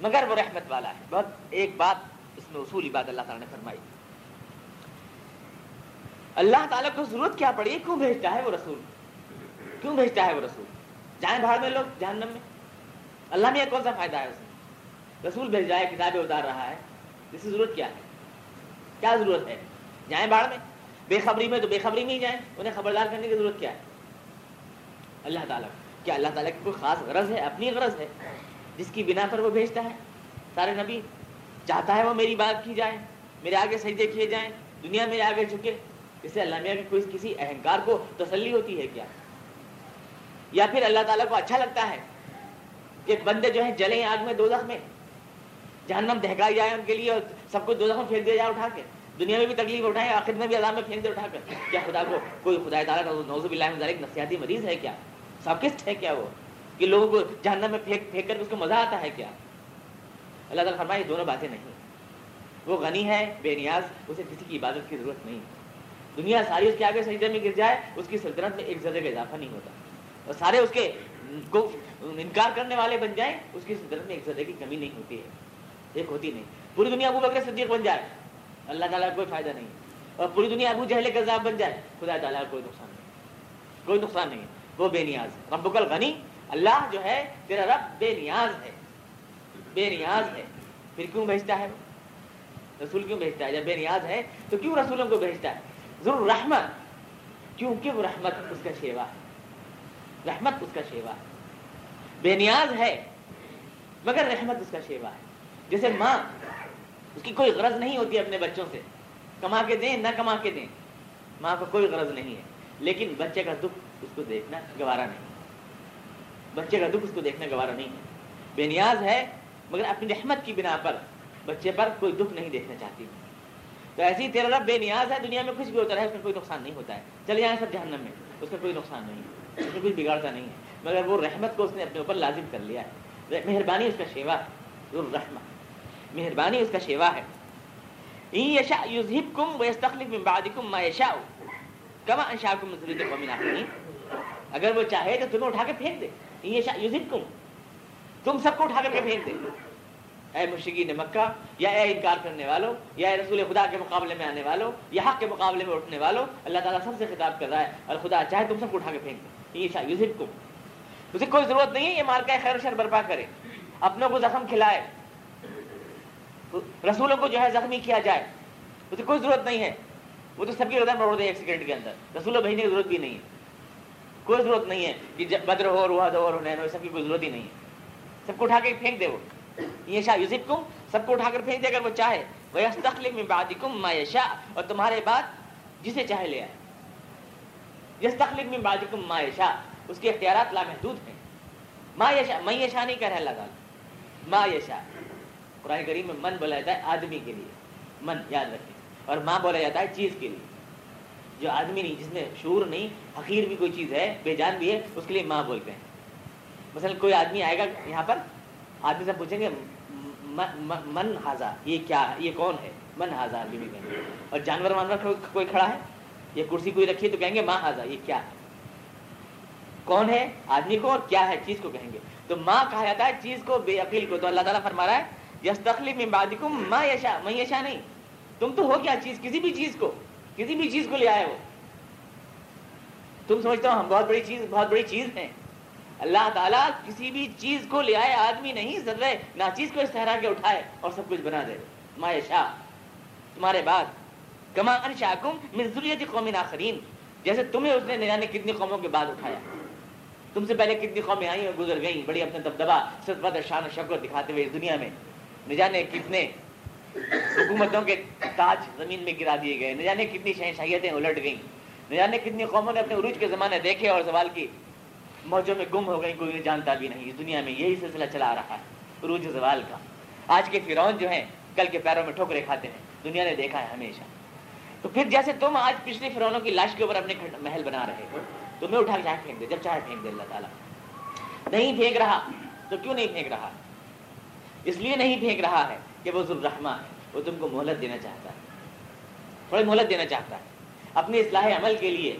مگر وہ رحمت والا ہے۔ بہت ایک بات اس میں اصولی بات اللہ تعالیٰ نے فرمائی۔ اللہ تعالیٰ کو ضرورت کیا پڑی؟ کیوں بھیجتا ہے وہ رسول؟ کیوں بھیجتا ہے وہ رسول؟ جائیں بھاڑ میں لوگ جہنم میں؟ اللہ میں کون سا فائدہ ہے اس میں؟ رسول بھیج جائے، کتابیں اتار رہا ہے۔ اس کی ضرورت کیا ہے؟ کیا ضرورت ہے؟ جائیں باڑ میں۔ بے خبری میں تو بے خبری میں ہی جائیں۔ انہیں خبردار کرنے کی ضرورت کیا ہے؟ اللہ تعالیٰ، کیا اللہ تعالیٰ کی کوئی خاص غرض ہے؟ اپنی غرض ہے۔ جس کی بنا پر وہ بھیجتا ہے۔ سارے نبی، چاہتا ہے وہ میری بات کی جائے، میرے آگے سجدے کیے جائیں، دنیا میرے آگے جھکے۔ اس سے اللہ میاں کی کوئی کسی اہنکار کو تسلی ہوتی ہے کیا؟ یا پھر اللہ تعالیٰ کو اچھا لگتا ہے کہ بندے جو ہیں جلیں آگ میں دو میں جہنم دہکائی جائے ان کے لیے اور سب کو دو دفعہ پھینک دیا جائے اٹھا کے؟ دنیا میں بھی تکلیف اٹھائے آخر میں بھی عذاب میں پھینک دے اٹھا کر۔ کیا خدا کو کوئی خدا تعالیٰ کا نوزو اللہ ذالک نفسیاتی مریض ہے کیا؟ ساکسٹ ہے کیا وہ؟ کہ لوگوں کو جہنم میں پھینک پھینک کر اس کو مزہ آتا ہے کیا؟ اللہ تعالیٰ فرمائے یہ دونوں باتیں نہیں۔ وہ غنی ہے، بے نیاز، اسے کسی کی عبادت کی ضرورت نہیں۔ دنیا ساری اس کے آگے سجدے میں گر جائے، اس کی سلطنت میں ایک ذرے کا اضافہ نہیں ہوتا۔ اور سارے اس کے کو انکار کرنے والے بن جائیں، اس کی سلطنت میں ایک ذرے کی کمی نہیں ہوتی ہے۔ ایک ہوتی نہیں۔ پوری دنیا ابو بکر صدیق بن جائے۔ اللہ تعالیٰ کا کوئی فائدہ نہیں اور پوری دنیا ابو جہل کذاب بن جائے، خدا تعالیٰ کا کوئی نقصان نہیں کوئی نقصان نہیں وہ بے نیاز رب کل غنی اللہ جو ہے، تیرا رب بے نیاز ہے۔ بے نیاز ہے۔ پھر کیوں بھیجتا ہے رسول کیوں بھیجتا ہے؟ جب بے نیاز ہے تو کیوں رسولوں کو بھیجتا ہے؟ ضرور رحمت کیونکہ وہ رحمت اس کا شیوا ہے۔ رحمت اس کا شیوا ہے۔ بے نیاز ہے، مگر رحمت اس کا شیوا ہے۔ جیسے ماں اس کی کوئی غرض نہیں ہوتی اپنے بچوں سے۔ کما کے دیں نہ کما کے دیں۔ ماں کو کوئی غرض نہیں ہے۔ لیکن بچے کا دکھ اس کو دیکھنا گوارا نہیں بچے کا دکھ اس کو دیکھنا گوارا نہیں ہے۔ بے نیاز ہے، مگر اپنی رحمت کی بنا پر بچے پر کوئی دکھ نہیں دیکھنا چاہتی۔ تو ایسی تیرا رب بے نیاز ہے، دنیا میں کچھ بھی ہوتا رہے، اس میں کوئی نقصان نہیں ہوتا ہے۔ چلے جائیں سب جہنم میں، اس کا کوئی نقصان نہیں ہے۔ اس میں کچھ بگاڑتا نہیں ہے۔ مگر وہ رحمت کو اس نے اپنے اوپر لازم کر لیا ہے۔ مہربانی اس کا شیوا ہے رحمت مہربانی اس کا شیوا ہے۔ ویستخلف من بعدکم ما یشاء۔ کما انشاءکم من ذریۃ قوم آخرین اگر وہ چاہے تو تمہیں اٹھا کے پھینک دے۔ یشا تم سب کو اٹھا کر کے پھینک دے۔ اے مشرقین مکہ، یا اے انکار کرنے والوں، یا اے رسول خدا کے مقابلے میں آنے والوں، یا حق کے مقابلے میں اٹھنے والوں، اللہ تعالیٰ سب سے خطاب کر رہا ہے۔ اور خدا چاہے تم سب کو اٹھا کے پھینک دے۔ یہ اسے کوئی ضرورت نہیں ہے یہ مال کا خیر و شر برپا کرے۔ اپنوں کو زخم کھلائے۔ رسولوں کو جو ہے زخمی کیا جائے اسے کوئی ضرورت نہیں ہے۔ وہ تو سب کی رضا موڑ دے ایک سیکنڈ کے اندر۔ رسولوں بھیجنے کی ضرورت بھی نہیں ہے۔ کوئی ضرورت نہیں ہے کہ بدر ہو روحد ہو اور سب کی کوئی ضرورت ہی نہیں ہے۔ سب کو اٹھا کے پھینک دے وہ۔ یہ شاہ یوسف کو سب کو اٹھا کر پھینک دے اگر وہ چاہے۔ وہ یستخلف من بعدکم ما یشاء اور تمہارے بعد جسے چاہے لے آئے۔ یستخلف من بعدکم ما یشاء اس کے اختیارات لامحدود ہیں۔ ما یشاء ما یشاء نہیں کہہ رہا اللہ تعالیٰ۔ ما یشاء قرآن کریم میں من بولا جاتا ہے آدمی کے لیے۔ من، یاد رکھیں۔ اور ماں بولا جاتا ہے چیز کے لیے۔ جو آدمی نہیں، جس میں شعور نہیں حقیر بھی کوئی چیز ہے، بے جان بھی ہے، اس کے لیے ماں بولتے ہیں۔ مثلا کوئی آدمی آئے گا یہاں پر، آدمی سے پوچھیں گے من ہاضا یہ کیا ہے یہ کون ہے؟ من ہاضا بھی کہیں گے۔ اور جانور وانور کوئی کھڑا ہے؟ یہ کرسی کوئی رکھی ہے تو کہیں گے، ماں ہاضا یہ کیا؟ ہے کون ہے؟ آدمی کو اور کیا ہے؟ چیز کو کہیں گے۔ تو ماں کہا جاتا ہے چیز کو بے عقیل کو۔ تو اللہ تعالیٰ فرما رہا ہے یس تخلیق میں ماں یشا میں یشا نہیں۔ تم تو ہو کیا چیز، کسی بھی چیز کو، کسی بھی چیز کو لے آئے ہو۔ تم سمجھتے ہو ہم بہت بڑی چیز، بہت بڑی چیز ہیں۔ اللہ تعالیٰ کسی بھی چیز کو لے آئے، آدمی نہیں ذرے نہ چیز کو اس طرح کے اٹھائے اور سب کچھ بنا دے۔ ما شاہ تمہارے بعد۔ کما ان شاکم من ذریت قوم آخرین۔ جیسے تمہیں اس نے نہ جانے کتنی قوموں کے بعد اٹھایا۔ تم سے پہلے کتنی قومیں آئی اور گزر گئیں، بڑی اپنے دبدبا سطبت شان و شکر دکھاتے ہوئے اس دنیا میں۔ نہ جانے کتنے حکومتوں کے تاج زمین میں گرا دیے گئے، نہ جانے کتنی شہنشاہیتیں الٹ گئیں، نہ جانے کتنی قوموں نے اپنے عروج کے زمانے دیکھے اور سوال کی، موجوں میں گم ہو گئی کوئی جانتا بھی نہیں، اس دنیا میں یہی سلسلہ چلا آ رہا ہے، عروج زوال کا۔ آج کے فرعون جو ہیں، کل کے پیروں میں ٹھوکرے کھاتے ہیں، دنیا نے دیکھا ہے ہمیشہ۔ تو پھر جیسے تم آج پچھلے فرعونوں کی لاش کے اوپر اپنے محل بنا رہے ہو تمہیں اٹھا کے چاہے پھینک دے، جب چاہے پھینک دے، اللہ تعالیٰ۔ نہیں پھینک رہا، تو کیوں نہیں پھینک رہا؟ اس لیے نہیں پھینک رہا ہے کہ وہ ذوالرحمہ ہے، وہ تم کو مہلت دینا چاہتا ہے۔ تھوڑی مہلت دینا چاہتا ہے۔ اپنی اصلاح عمل کے لیے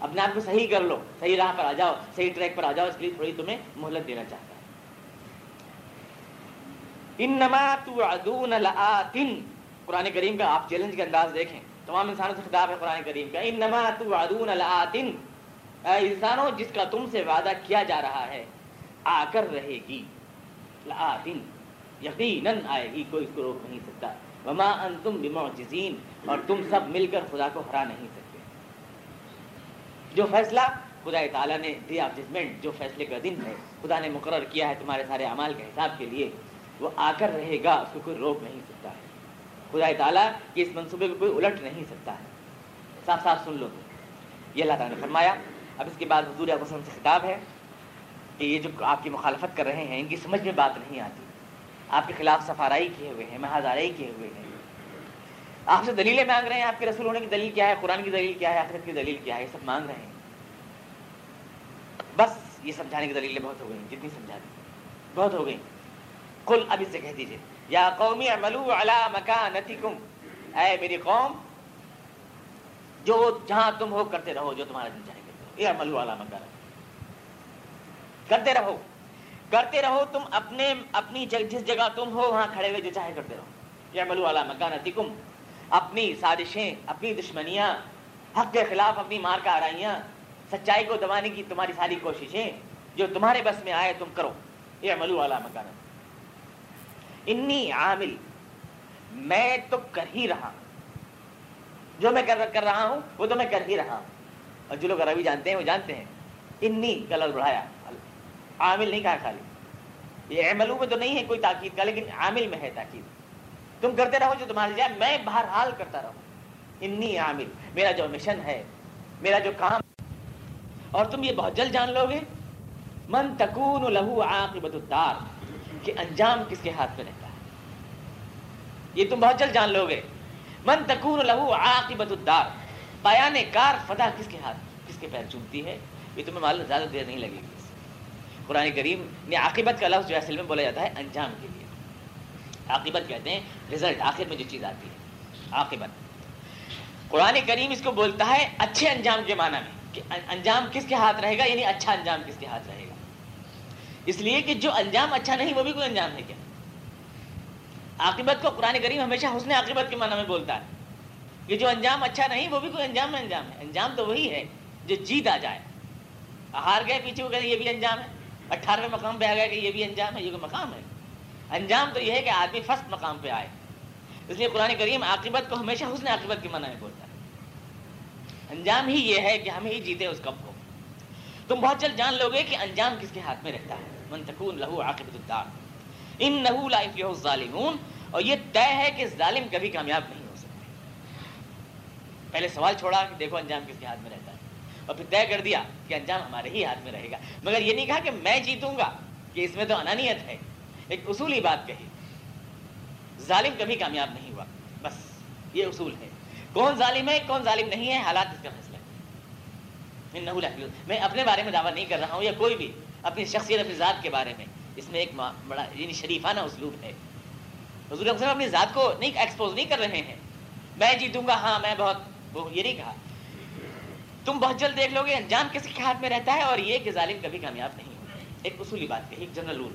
اپنے آپ کو صحیح کر لو، صحیح راہ پر آ جاؤ، صحیح ٹریک پر آ جاؤ، اس کے لیے تھوڑی تمہیں مہلت دینا چاہتا ہے۔ توعدون لآتن قرآن کریم کا آپ چیلنج کے انداز دیکھیں۔ تمام انسانوں سے خطاب ہے قرآن کریم کا۔ انما توعدون لآتن اے انسانوں، جس کا تم سے وعدہ کیا جا رہا ہے، آ کر رہے گی۔ لآتن. یقیناً آئے گی کوئی اس کو روک نہیں سکتا. وما انتم بمعجزین. اور تم سب مل کر خدا کو ہرا نہیں سکتے. جو فیصلہ خدا تعالیٰ نے ڈے آف ججمنٹ، جو فیصلے کا دن ہے، خدا نے مقرر کیا ہے تمہارے سارے اعمال کے حساب کے لیے، وہ آ کر رہے گا، اس کو کوئی روک نہیں سکتا ہے. خدا تعالیٰ کے اس منصوبے کو کوئی الٹ نہیں سکتا ہے. صاف صاف سن لو. یہ اللہ تعالیٰ نے فرمایا. اب اس کے بعد حضور وسلم سے خطاب ہے. کہ یہ جو آپ کی مخالفت کر رہے ہیں، ان کی سمجھ میں بات نہیں آتی۔ آپ کے خلاف سفارائی کیے ہوئے ہیں محاذارائی کیے ہوئے ہیں۔ آپ سے دلیلیں مانگ رہے ہیں، آپ کے رسول ہونے کی دلیل کیا ہے، قرآن کی دلیل کیا ہے، آخرت کی دلیل کیا ہے، یہ سب مانگ رہے ہیں۔ بس یہ سمجھانے کی دلیلیں بہت ہو گئی جتنی سمجھا دی بہت ہو گئی کل اب اس سے کہہ دیجیے یا قومی عملو علی مکانتکم۔ اے میری قوم، جو جہاں تم ہو کرتے رہو، جو تمہارا دل چاہے کرتے رہو۔ یہ عملو علی مکان کرتے رہو۔ کرتے رہو تم اپنے اپنی جس جگہ تم ہو، وہاں کھڑے ہوئے جو چاہے کرتے رہو۔ یہ عملو علی مکانتکم۔ اپنی سازشیں، اپنی دشمنیاں، حق کے خلاف اپنی مار کا آرائیاں، سچائی کو دبانے کی تمہاری ساری کوششیں جو تمہارے بس میں آئے، تم کرو۔ یہ عملو والا مکان انی عامل۔ میں تو کر ہی رہا۔ جو میں کر رہا ہوں، وہ تو میں کر ہی رہا۔ ہوں اور جو لوگ عربی جانتے ہیں، وہ جانتے ہیں۔ انی کلر بڑھایا۔ عامل نہیں کہا خالی یہ عملو میں تو نہیں ہے کوئی تاکید کا، لیکن عامل میں ہے تاکید۔ تم کرتے رہو جو تمہاری جائے میں بہرحال کرتا رہوں۔ انی عامل، میرا جو مشن ہے، میرا جو کام۔ اور تم یہ بہت جلد جان لو گے۔ من تکون لہو عاقبت الدار، کہ انجام کس کے ہاتھ میں رہتا ہے۔ یہ تم بہت جلد جان لو گے۔ من تکون لہو عاقبت الدار بیان کار فتح کس کے ہاتھ، کس کے پیر چومتی ہے؟ یہ تمہیں معلوم زیادہ دیر نہیں لگے گی۔ قرآن کریم نے عاقبت کا لفظ جو اصل میں بولا جاتا ہے انجام کے لیے۔ عاقبت کہتے ہیں رزلٹ آخر میں جو چیز آتی ہے۔ عاقبت۔ قرآن کریم اس کو بولتا ہے اچھے انجام کے معنی میں کہ انجام کس کے ہاتھ رہے گا؟ یعنی اچھا انجام کس کے ہاتھ رہے گا؟ اس لیے کہ جو انجام اچھا نہیں، وہ بھی کوئی انجام ہے کیا؟ عاقبت کو قرآن کریم ہمیشہ حسن عاقبت کے معنی میں بولتا ہے۔ کہ جو انجام اچھا نہیں، وہ بھی کوئی انجام میں انجام ہے۔ انجام تو وہی ہے جو جیت آ جائے۔ ہار گئے، پیچھے وہ کہتے یہ بھی انجام ہے۔ اٹھارہویں مقام پہ آ گیا کہ یہ بھی انجام ہے، یہ کوئی مقام ہے۔ انجام تو یہ ہے کہ آدمی فرسٹ مقام پہ آئے۔ اس لیے قرآن کریم عاقبت کو ہمیشہ حسن عاقبت کے معنی میں بولتا ہے۔ انجام ہی یہ ہے کہ ہم ہی جیتے اس کب کو۔ تم بہت جلد جان لو گے کہ انجام کس کے ہاتھ میں رہتا ہے۔ منتقون لہو عاقبت الدار۔ ان نحو لائف ظالمون اور یہ طے ہے کہ ظالم کبھی کامیاب نہیں ہو سکتے۔ پہلے سوال چھوڑا کہ دیکھو انجام کس کے ہاتھ میں رہتا ہے۔ اور پھر طے کر دیا کہ انجام ہمارے ہی ہاتھ میں رہے گا۔ مگر یہ نہیں کہا کہ میں جیتوں گا، کہ اس میں تو انانیت ہے۔ ایک اصولی بات کہی۔ ظالم کبھی کامیاب نہیں ہوا۔ بس یہ اصول ہے۔ کون ظالم ہے، کون ظالم نہیں ہے، حالات اس کا فیصلہ ہے۔ میں اپنے بارے میں دعویٰ نہیں کر رہا ہوں یا کوئی بھی اپنی شخصیت، اپنی ذات کے بارے میں۔ اس میں ایک بڑا یعنی شریفانہ اسلوب ہے۔ حضور اکثر اپنی ذات کو نہیں ایکسپوز نہیں کر رہے ہیں۔ میں جیتوں گا ہاں میں بہت وہ یہ نہیں کہا۔ تم بہت جلد دیکھ لو گے انجام کس کے ہاتھ میں رہتا ہے اور یہ کہ ظالم کبھی کامیاب نہیں ایک اصولی بات کہی، ایک جنرل رول۔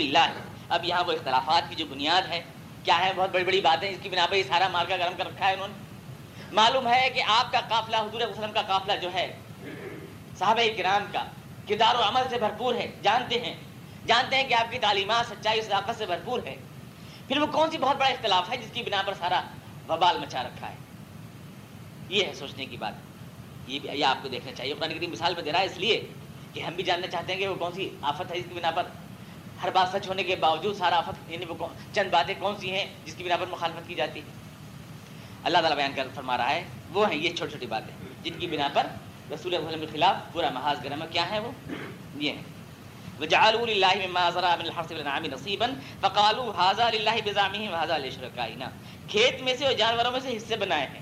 اللہ اب یہاں وہ اختلافات کی جو بنیاد ہے، کیا ہے؟ بہت بڑی بڑی باتیں اس کی بنا پر یہ سارا مار کا گرم کر رکھا ہے انہوں نے۔ معلوم ہے کہ آپ کا قافلہ، حضور وسلم کا قافلہ جو ہے، صحابہ کرام کا کردار و عمل سے بھرپور ہے، جانتے ہیں۔ جانتے ہیں کہ آپ کی تعلیمات، سچائی، صداقت سے بھرپور ہے۔ پھر وہ کون سی بہت بڑا اختلاف ہے جس کی بنا پر سارا وبال مچا رکھا ہے؟ یہ ہے سوچنے کی بات۔ یہ بھی یہ آپ کو دیکھنا چاہیے۔ قرآن کی مثال میں دے رہا ہے اس لیے کہ ہم بھی جاننا چاہتے ہیں کہ وہ کون سی آفت ہے جس کی بنا پر ہر بات سچ ہونے کے باوجود سارا آفت یعنی وہ چند باتیں کون سی ہیں جس کی بنا پر مخالفت کی جاتی ہے۔ اللہ تعالیٰ بیان کر فرما رہا ہے، وہ ہیں یہ چھوٹی چھوٹی باتیں جن کی بنا پر رسول وسلم کے خلاف پورا محاذ گرم کیا ہے وہ؟ یہ ہے وجعلوا لله مما زرع من الحرث والانعام نصيبا فقالوا هذا لله بزعمهم وهذا لشركائنا کھیت میں سے اور جانوروں میں سے حصے بنائے ہیں۔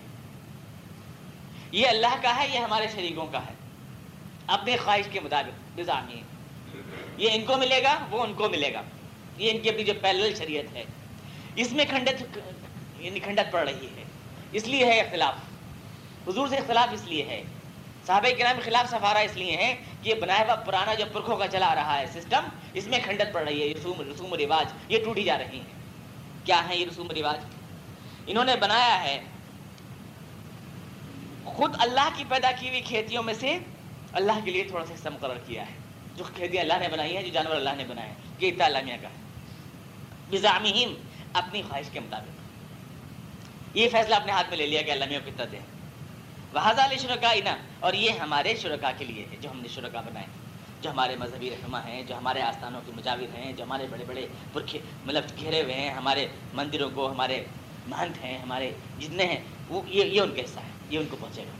یہ اللہ کا ہے، یہ ہمارے شریکوں کا ہے۔ اپنے خواہش کے مطابق بزامی یہ۔ ان کو ملے گا، وہ ان کو ملے گا۔ یہ ان کی اپنی جو پیرل شریعت ہے۔ اس میں کھنڈت یعنی کھنڈت پڑ رہی ہے۔ اس لیے ہے اختلاف۔ حضور سے اختلاف اس لیے ہے۔ صحابہ کرام کے خلاف سفارہ اس لیے ہے کہ یہ بنایا ہوا پرانا جو پرکھوں کا چلا رہا ہے سسٹم اس میں کھنڈت پڑ رہی ہے۔ رسوم رسوم و رواج، یہ ٹوٹی جا رہی ہیں۔ کیا ہیں یہ رسوم و رواج؟ انہوں نے بنایا ہے خود اللہ کی پیدا کی ہوئی کھیتیوں میں سے اللہ کے لیے تھوڑا سا حصہ مقرر کیا ہے۔ جو کھیتیاں اللہ نے بنائی ہیں، جو جانور اللہ نے بنائے ہیں۔ یہ اتنا اللہ میاں کا۔ ہے بزامہم اپنی خواہش کے مطابق۔ یہ فیصلہ اپنے ہاتھ میں لے لیا کہ اللہ میاں کتنا دیں۔ وہذا علیہ شرکا اور یہ ہمارے شرکا کے لیے ہے، جو ہم نے شرکا بنائے جو ہمارے مذہبی رہنما ہیں، جو ہمارے آستانوں کے مجاور ہیں، جو ہمارے بڑے بڑے پرکھے مطلب گھیرے ہوئے ہیں، ہمارے مندروں کو، ہمارے مہنت ہیں، ہمارے جتنے ہیں، وہ یہ یہ ان کا حصہ ہے یہ ان کو پہنچے گا۔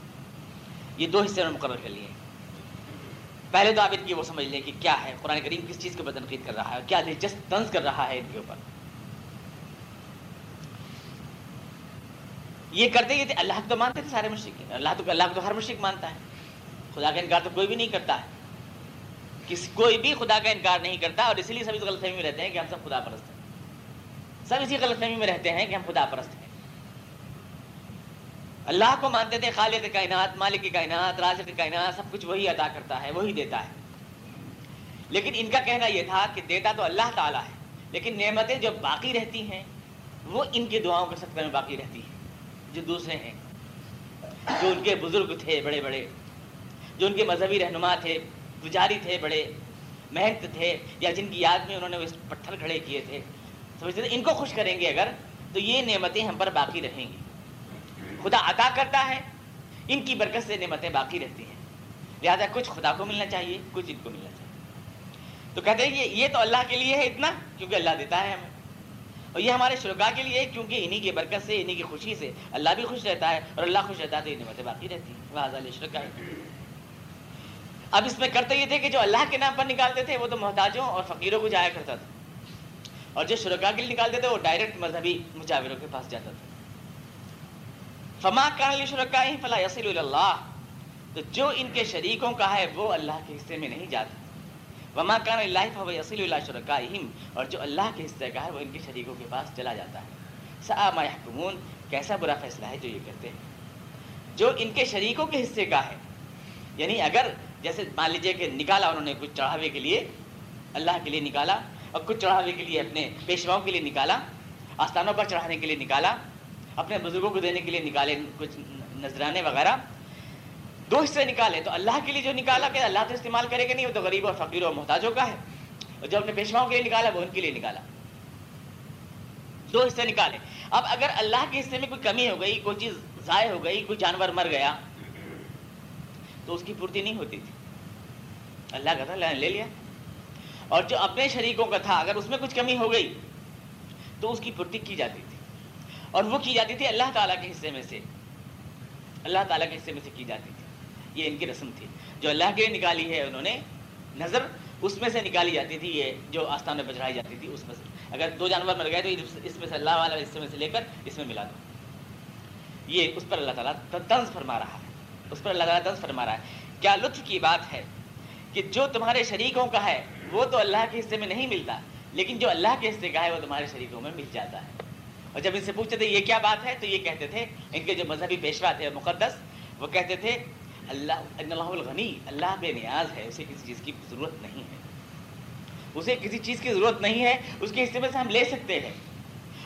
یہ دو حصے میں مقرر کر لیے پہلے تو آپ ان کی وہ سمجھ لیں کہ کیا ہے، قرآن کریم کس چیز کے اوپر تنقید کر رہا ہے اور کیا دلچسپ طنز کر رہا ہے ان کے اوپر۔ یہ کرتے یہ تھے، اللہ کو تو مانتے تھے سارے مشرق اللہ تو اللہ کو تو ہر مشرق مانتا ہے۔ خدا کا انکار تو کوئی بھی نہیں کرتا۔ ہے کس کوئی بھی خدا کا انکار نہیں کرتا اور اسی لیے سب اس غلط فہمی میں رہتے ہیں کہ ہم سب خدا پرست ہیں۔ سب اسی غلط فہمی میں رہتے ہیں کہ ہم خدا پرست ہیں۔ اللہ کو مانتے تھے خالد کائنات، مالک کائنات، رازق کائنات، سب کچھ وہی ادا کرتا ہے، وہی دیتا ہے۔ لیکن ان کا کہنا یہ تھا کہ دیتا تو اللہ تعالیٰ ہے، لیکن نعمتیں جو باقی رہتی ہیں، وہ ان کی دعاؤں کے سطح میں باقی رہتی ہیں۔ جو دوسرے ہیں، جو ان کے بزرگ تھے بڑے بڑے، جو ان کے مذہبی رہنما تھے، پجاری تھے بڑے محنت تھے، یا جن کی یاد میں انہوں نے پتھر کھڑے کیے تھے سمجھتے تھے ان کو خوش کریں گے اگر، تو یہ نعمتیں ہم پر باقی رہیں گی۔ خدا عطا کرتا ہے، ان کی برکت سے نعمتیں باقی رہتی ہیں۔ لہٰذا کچھ خدا کو ملنا چاہیے، کچھ ان کو ملنا چاہیے۔ تو کہتے ہیں یہ تو اللہ کے لیے ہے اتنا، کیونکہ اللہ دیتا ہے ہمیں۔ اور یہ ہمارے شرکا کے لیے کیونکہ انہی کی برکت سے، انہی کی خوشی سے اللہ بھی خوش رہتا ہے اور اللہ خوش رہتا ہے تو یہ نعمتیں باقی رہتی ہیں۔ واضح شرکا اب اس میں کرتے یہ تھے کہ جو اللہ کے نام پر نکالتے تھے، وہ تو محتاجوں اور فقیروں کو جایا کرتا تھا۔ اور جو شرکا کے لیے نکالتے تھے، وہ ڈائریکٹ مذہبی مجاوروں کے پاس جاتا تھا۔ فما کان علی شرکا ہی یسل اللہ تو جو ان کے شریکوں کا ہے وہ اللہ کے حصے میں نہیں جاتا۔ وما کان اللہ فو یسل اللہ شرکا اور جو اللہ کے حصے کا ہے وہ ان کے شریکوں کے پاس چلا جاتا ہے۔ محکمون کیسا برا فیصلہ ہے جو یہ کرتے ہیں؟ جو ان کے شریکوں کے حصے کا ہے یعنی اگر جیسے مان لیجیے کہ نکالا انہوں نے کچھ چڑھاوے کے لیے، اللہ کے لیے نکالا اور کچھ چڑھاوے کے لیے اپنے پیشواؤں کے لیے نکالا، آستانوں پر چڑھانے کے لیے نکالا اپنے بزرگوں کو دینے کے لیے نکالے، کچھ نذرانے وغیرہ۔ دو حصے نکالے، تو اللہ کے لیے جو نکالا کہ اللہ تو استعمال کرے گا نہیں، وہ تو غریب اور فقیر اور محتاجوں کا ہے۔ اور جو اپنے پیشواؤں کے لیے نکالا، وہ ان کے لیے نکالا۔ دو حصے نکالے۔ اب اگر اللہ کے حصے میں کوئی کمی ہو گئی، کوئی چیز ضائع ہو گئی، کوئی جانور مر گیا، تو اس کی پورتی نہیں ہوتی تھی۔ اللہ کا تھا لے لیا۔ اور جو اپنے شریکوں کا تھا، اگر اس میں کچھ کمی ہو گئی، تو اس کی پورتی کی جاتی تھی۔ اور وہ کی جاتی تھی اللہ تعالیٰ کے حصے میں سے۔ اللہ تعالیٰ کے حصے میں سے کی جاتی تھی۔ یہ ان کی رسم تھی۔ جو اللہ کے لیے نکالی ہے، انہوں نے نظر اس میں سے نکالی جاتی تھی، یہ جو آستان میں بجرائی جاتی تھی، اس میں سے۔ اگر دو جانور مر گئے تو اس میں سے اللہ والا حصے میں سے لے کر اس میں ملا دو۔ یہ اس پر اللہ تعالیٰ طنز فرما رہا ہے۔ اس پر اللہ تعالیٰ طنز فرما رہا ہے۔ کیا لطف کی بات ہے کہ جو تمہارے شریکوں کا ہے، وہ تو اللہ کے حصے میں نہیں ملتا، لیکن جو اللہ کے حصے کا ہے، وہ تمہارے شریکوں میں مل جاتا ہے۔ اور جب ان سے پوچھتے تھے یہ کیا بات ہے، تو یہ کہتے تھے، ان کے جو مذہبی پیشوا تھے، مقدس، وہ کہتے تھے، اللہ اللہ الغنی، اللہ بے نیاز ہے، اسے کسی چیز کی ضرورت نہیں ہے۔ اسے کسی چیز کی ضرورت نہیں ہے، اس کے حصے میں سے ہم لے سکتے ہیں۔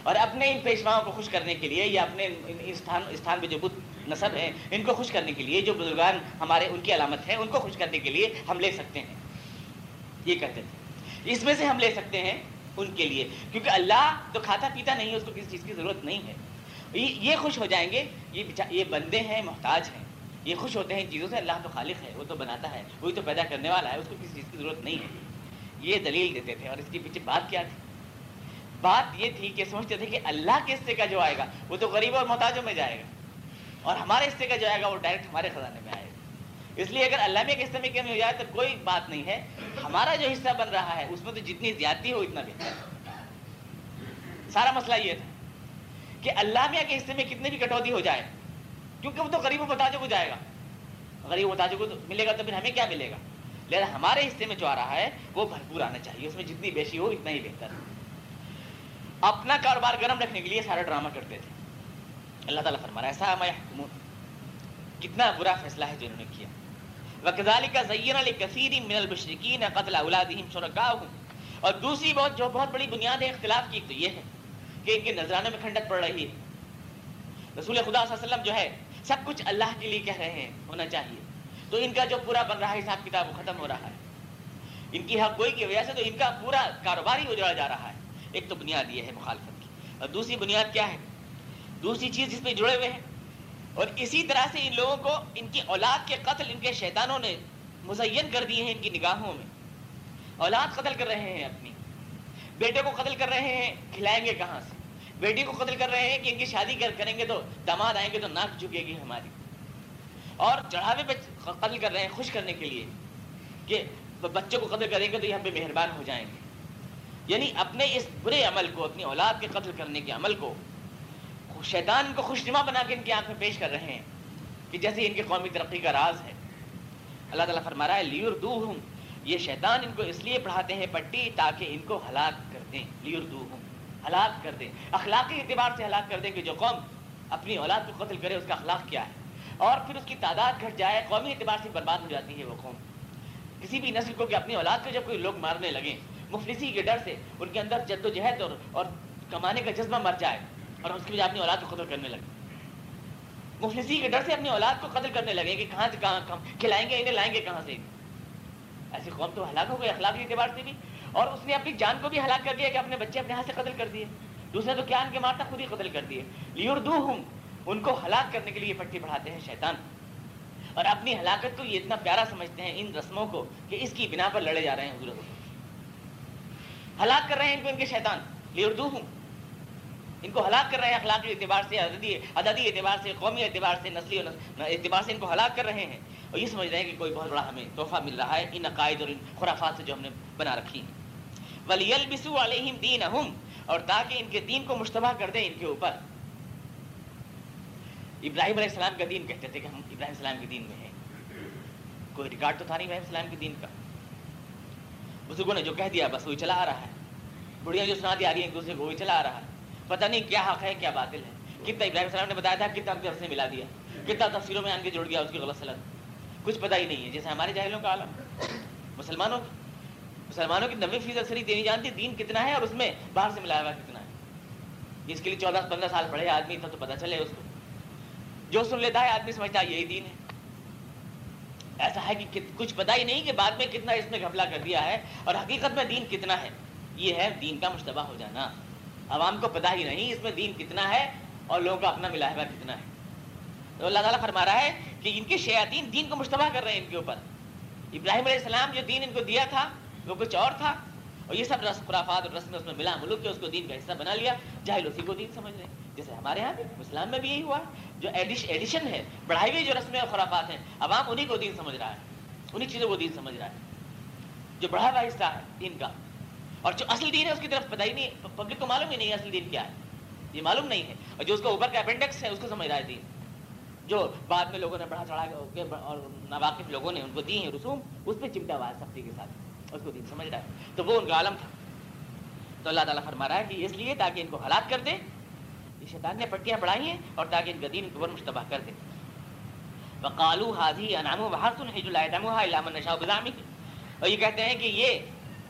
اور اپنے ان پیشواؤں کو خوش کرنے کے لیے یا اپنے استھان استھان پہ جو بت نصب ہیں، ان کو خوش کرنے کے لیے، جو بزرگان ہمارے، ان کی علامت ہے، ان کو خوش کرنے کے لیے ہم لے سکتے ہیں۔ یہ کہتے تھے۔ اس میں سے ہم لے سکتے ہیں ان کے لیے۔ کیونکہ اللہ تو کھاتا پیتا نہیں ہے، اس کو کسی چیز کی ضرورت نہیں ہے۔ یہ خوش ہو جائیں گے، یہ یہ بندے ہیں، محتاج ہیں۔ یہ خوش ہوتے ہیں چیزوں سے، اللہ تو خالق ہے، وہ تو بناتا ہے، وہی تو پیدا کرنے والا ہے، اس کو کسی چیز کی ضرورت نہیں ہے۔ یہ دلیل دیتے تھے اور اس کے پیچھے بات کیا تھی؟ بات یہ تھی کہ سمجھتے تھے کہ اللہ کے حصے کا جو آئے گا، وہ تو غریب اور محتاجوں میں جائے گا۔ اور ہمارے حصے کا جو آئے گا، وہ ڈائریکٹ ہمارے خزانے میں آئے گا۔ اس لیے اگر اللہ میں کے حصے میں کمی ہو جائے تو کوئی بات نہیں ہے۔ ہمارا جو حصہ بن رہا ہے، اس میں تو جتنی زیادتی ہو، اتنا بہتر سارا مسئلہ یہ تھا کہ اللہ میاں کے حصے میں کتنی بھی کٹوتی ہو جائے، کیونکہ وہ تو غریب و محتاجوں کو جائے گا۔ غریب و محتاجوں کو ملے گا تو پھر ہمیں کیا ملے گا؟ لہٰذا ہمارے حصے میں جو آ رہا ہے، وہ بھرپور آنا چاہیے۔ اس میں جتنی بیشی ہو، اتنا ہی بہتر اپنا کاروبار گرم رکھنے کے لیے سارا ڈرامہ کرتے تھے۔ اللہ تعالیٰ فرما رہا ایسا میں کتنا برا فیصلہ ہے جو انہوں نے کیا۔ وکزالی زین علی من البشرقین قتل اولادہم اور دوسری بہت جو بہت بڑی بنیاد ہے اختلاف کی تو یہ ہے کہ ان کے نذرانے میں کھنڈک پڑ رہی ہے۔ رسول خدا صلی اللہ علیہ وسلم جو ہے، سب کچھ اللہ کے لیے کہہ رہے ہیں، ہونا چاہیے۔ تو ان کا جو پورا بن رہا ہے، حساب کتاب وہ ختم ہو رہا ہے۔ ان کی حق گوئی کی وجہ سے تو ان کا پورا کاروبار ہی اجڑا جا رہا ہے۔ ایک تو بنیاد یہ ہے مخالفت کی۔ اور دوسری بنیاد کیا ہے؟ دوسری چیز جس پہ جڑے ہوئے ہیں اور اسی طرح سے ان لوگوں کو ان کی اولاد کے قتل ان کے شیطانوں نے مزین کر دیے ہیں ان کی نگاہوں میں۔ اولاد قتل کر رہے ہیں اپنی۔ بیٹے کو قتل کر رہے ہیں، کھلائیں گے کہاں سے؟ بیٹی کو قتل کر رہے ہیں کہ ان کی شادی کریں گے تو داماد آئیں گے تو ناک جھکے گی ہماری۔ اور چڑھاوے پہ قتل کر رہے ہیں خوش کرنے کے لیے کہ بچوں کو قتل کریں گے تو یہاں پہ مہربان ہو جائیں گے۔ یعنی اپنے اس برے عمل کو، اپنی اولاد کے قتل کرنے کے عمل کو شیطان کو خوش نما بنا کے ان کی آنکھ میں پیش کر رہے ہیں کہ جیسے ان کی قومی ترقی کا راز ہے۔ اللہ تعالیٰ فرما رہا ہے لیور دو ہوں یہ شیطان ان کو اس لیے پڑھاتے ہیں پٹی تاکہ ان کو ہلاک کر دیں۔ لیور دو ہوں ہلاک کر دیں۔ اخلاقی اعتبار سے ہلاک کر دیں کہ جو قوم اپنی اولاد کو قتل کرے، اس کا اخلاق کیا ہے۔ اور پھر اس کی تعداد گھٹ جائے، قومی اعتبار سے برباد ہو جاتی ہے وہ قوم۔ کسی بھی نسل کو کہ اپنی اولاد کو جب کوئی لوگ مارنے لگیں، مفلسی کے ڈر سے ان کے اندر جد و جہد اور اور کمانے کا جذبہ مر جائے اور اس کی وجہ اپنی اولاد کو قتل کرنے لگے؟ مفلسی کے ڈر سے اپنی اولاد کو قتل کرنے لگے کہ کہاں سے کہاں کہاں کھلائیں گے، انہیں لائیں گے کہاں سے؟ ایسی قوم تو ہلاک ہو گئی اخلاقی اعتبار سے بھی، اور اس نے اپنی جان کو بھی ہلاک کر دیا کہ اپنے بچے اپنے ہاتھ سے قتل کر دیے۔ دوسرے تو کیا ان کے مارتا خود ہی قتل کر دیے۔ لیور دو ہوں ان کو ہلاک کرنے کے لیے پٹی پڑھاتے ہیں شیطان۔ اور اپنی ہلاکت کو یہ اتنا پیارا سمجھتے ہیں ان رسموں کو کہ اس کی بنا پر لڑے جا رہے ہیں حضور ہلاک کر رہے ہیں ان کو ان کے شیطان۔ لیردو ہوں ان کو ہلاک کر رہے ہیں اخلاقی اعتبار سے، عددی عددی اعتبار سے، قومی اعتبار سے، نسلی اعتبار سے ان کو ہلاک کر رہے ہیں۔ اور یہ سمجھ رہے ہیں کہ کوئی بہت بڑا ہمیں تحفہ مل رہا ہے ان عقائد اور ان خرافات سے جو ہم نے بنا رکھی ہیں۔ ولی البسو علیہم دین اور تاکہ ان کے دین کو مشتبہ کر دیں ان کے اوپر۔ ابراہیم علیہ السلام کا دین کہتے تھے کہ ہم ابراہیم السلام کے دین میں ہیں۔ کوئی ریکارڈ تو تھا نہیں ابراہیم السلام کے دین کا۔ بزرگوں نے جو کہہ دیا، بس وہی چلا آ رہا ہے۔ بڑھیا جو سنا دی آ رہی ہے ایک دوسرے کو وہی چلا آ رہا ہے۔ پتہ نہیں کیا حق ہے، کیا باطل ہے۔ کتنا ابراہیم السلام نے بتایا تھا، کتنا اپنے سے ملا دیا۔ کتنا تفسیروں میں آن کے جڑ گیا اس کی غلط سلط کچھ پتہ ہی نہیں ہے، جیسے ہمارے جاہلوں کا عالم۔ مسلمانوں کی مسلمانوں کی نبے فیصد سری دینی جانتی دین کتنا ہے اور اس میں باہر سے ملایا ہوا کتنا ہے۔ جس کے لیے چودہ، پندرہ سال پڑھے آدمی تھا تو پتہ چلے اس کو۔ جو سن لیتا ہے، آدمی سمجھتا ہے یہی دین ہے۔ ایسا ہے کہ کچھ پتا ہی نہیں کہ بعد میں کتنا اس میں گھپلا کر دیا ہے اور حقیقت میں دین کتنا ہے۔ یہ ہے دین کا مشتبہ ہو جانا۔ عوام کو پتا ہی نہیں اس میں دین کتنا ہے اور لوگوں کا اپنا ملا ہوا کتنا ہے۔ تو اللہ تعالیٰ فرما رہا ہے کہ ان کے شیاطین دین کو مشتبہ کر رہے ہیں ان کے اوپر۔ ابراہیم علیہ السلام جو دین ان کو دیا تھا، وہ کچھ اور تھا۔ اور یہ سب رسم خرافات اور رسم اس میں ملا ملک کے اس کو دین کا حصہ بنا لیا۔ جاہل اسی کو دین سمجھ رہے ہیں۔ جیسے ہمارے یہاں بھی اسلام میں بھی یہی ہوا۔ جو ایڈیشن ہے، بڑھائی ہوئی جو رسمیں اور خرافات ہیں، عوام انہیں کو دین سمجھ رہا ہے۔ انہیں چیزوں کو دین سمجھ رہا ہے۔ جو بڑھا ہوا حصہ ہے دین کا۔ اور جو اصل دین ہے اس کی طرف پتہ ہی نہیں پبلک کو معلوم ہی نہیں اصل دین کیا ہے۔ یہ معلوم نہیں ہے۔ اور جو اس کا اوپر کا اپینڈکس ہے، اس کو سمجھ رہا ہے دین۔ جو بعد میں لوگوں نے بڑھا چڑھا کے اور ناواقف لوگوں نے ان کو دی ہیں، رسوم، اس پہ چمٹا ہوا ہے سختی کے ساتھ۔ اس کو دین سمجھ رہا ہے۔ تو وہ ان کا عالم تھا۔ تو اللہ تعالیٰ فرما رہا ہے کہ اس لیے تاکہ ان کو ہلاک کر دے۔ یہ شیطان نے پٹیاں بڑھائی ہیں اور تاکہ ان کا دین کو مشتبہ کر دے۔ وقالو حاضی انعام و بہار سن حج اللہ علام نشا غلامی اور یہ کہتے ہیں کہ یہ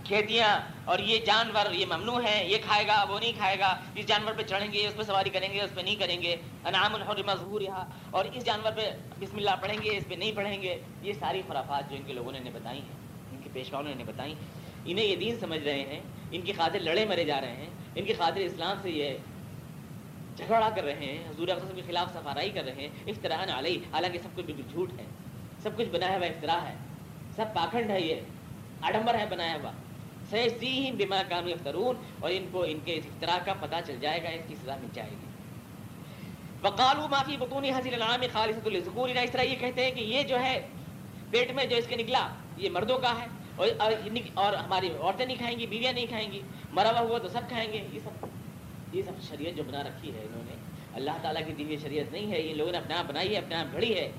کھیتیاں اور یہ جانور، یہ ممنوع ہیں، یہ کھائے گا، وہ نہیں کھائے گا، اس جانور پہ چڑھیں گے، اس پہ سواری کریں گے، اس پہ نہیں کریں گے، انعام الحرمہ ظہور یہاں اور اس جانور پہ بسم اللہ پڑھیں گے، اس پہ نہیں پڑھیں گے، یہ ساری خرافات جو ان کے لوگوں نے بتائی ہیں، ان کے پیشواؤں نے بتائی انہیں یہ دین سمجھ رہے ہیں، ان کی خاطر لڑے مرے جا رہے ہیں، ان کی خاطر اسلام سے یہ جھگڑا کر رہے ہیں، حضور کے خلاف سفارائی کر رہے ہیں افطران علیہ، حالانکہ سب کچھ بالکل جھوٹ ہے، سب کچھ بنایا ہوا افطرا ہے، سب پاکھنڈ ہے یہ، آڈمبر ہے بنایا ہوا۔ سہی بیما کام اخترون اور ان کو ان کے افطرا کا پتہ چل جائے گا، ان کی سزا مل جائے گی۔ وقالو معافی بطونی حاصل العام خالص الذکور اس طرح یہ کہتے ہیں کہ یہ جو ہے، پیٹ میں جو اس کے نکلا، یہ مردوں کا ہے۔ اور اور ہماری عورتیں نہیں کھائیں گی، بیویاں نہیں کھائیں گی، مرا ہوا ہوا تو سب کھائیں گے۔ یہ سب یہ سب شریعت جو بنا رکھی ہے انہوں نے۔ اللہ تعالیٰ کی دیوی شریعت نہیں ہے، یہ لوگوں نے اپنے آپ بنائی ہے اپنے آپ گھڑی ہے۔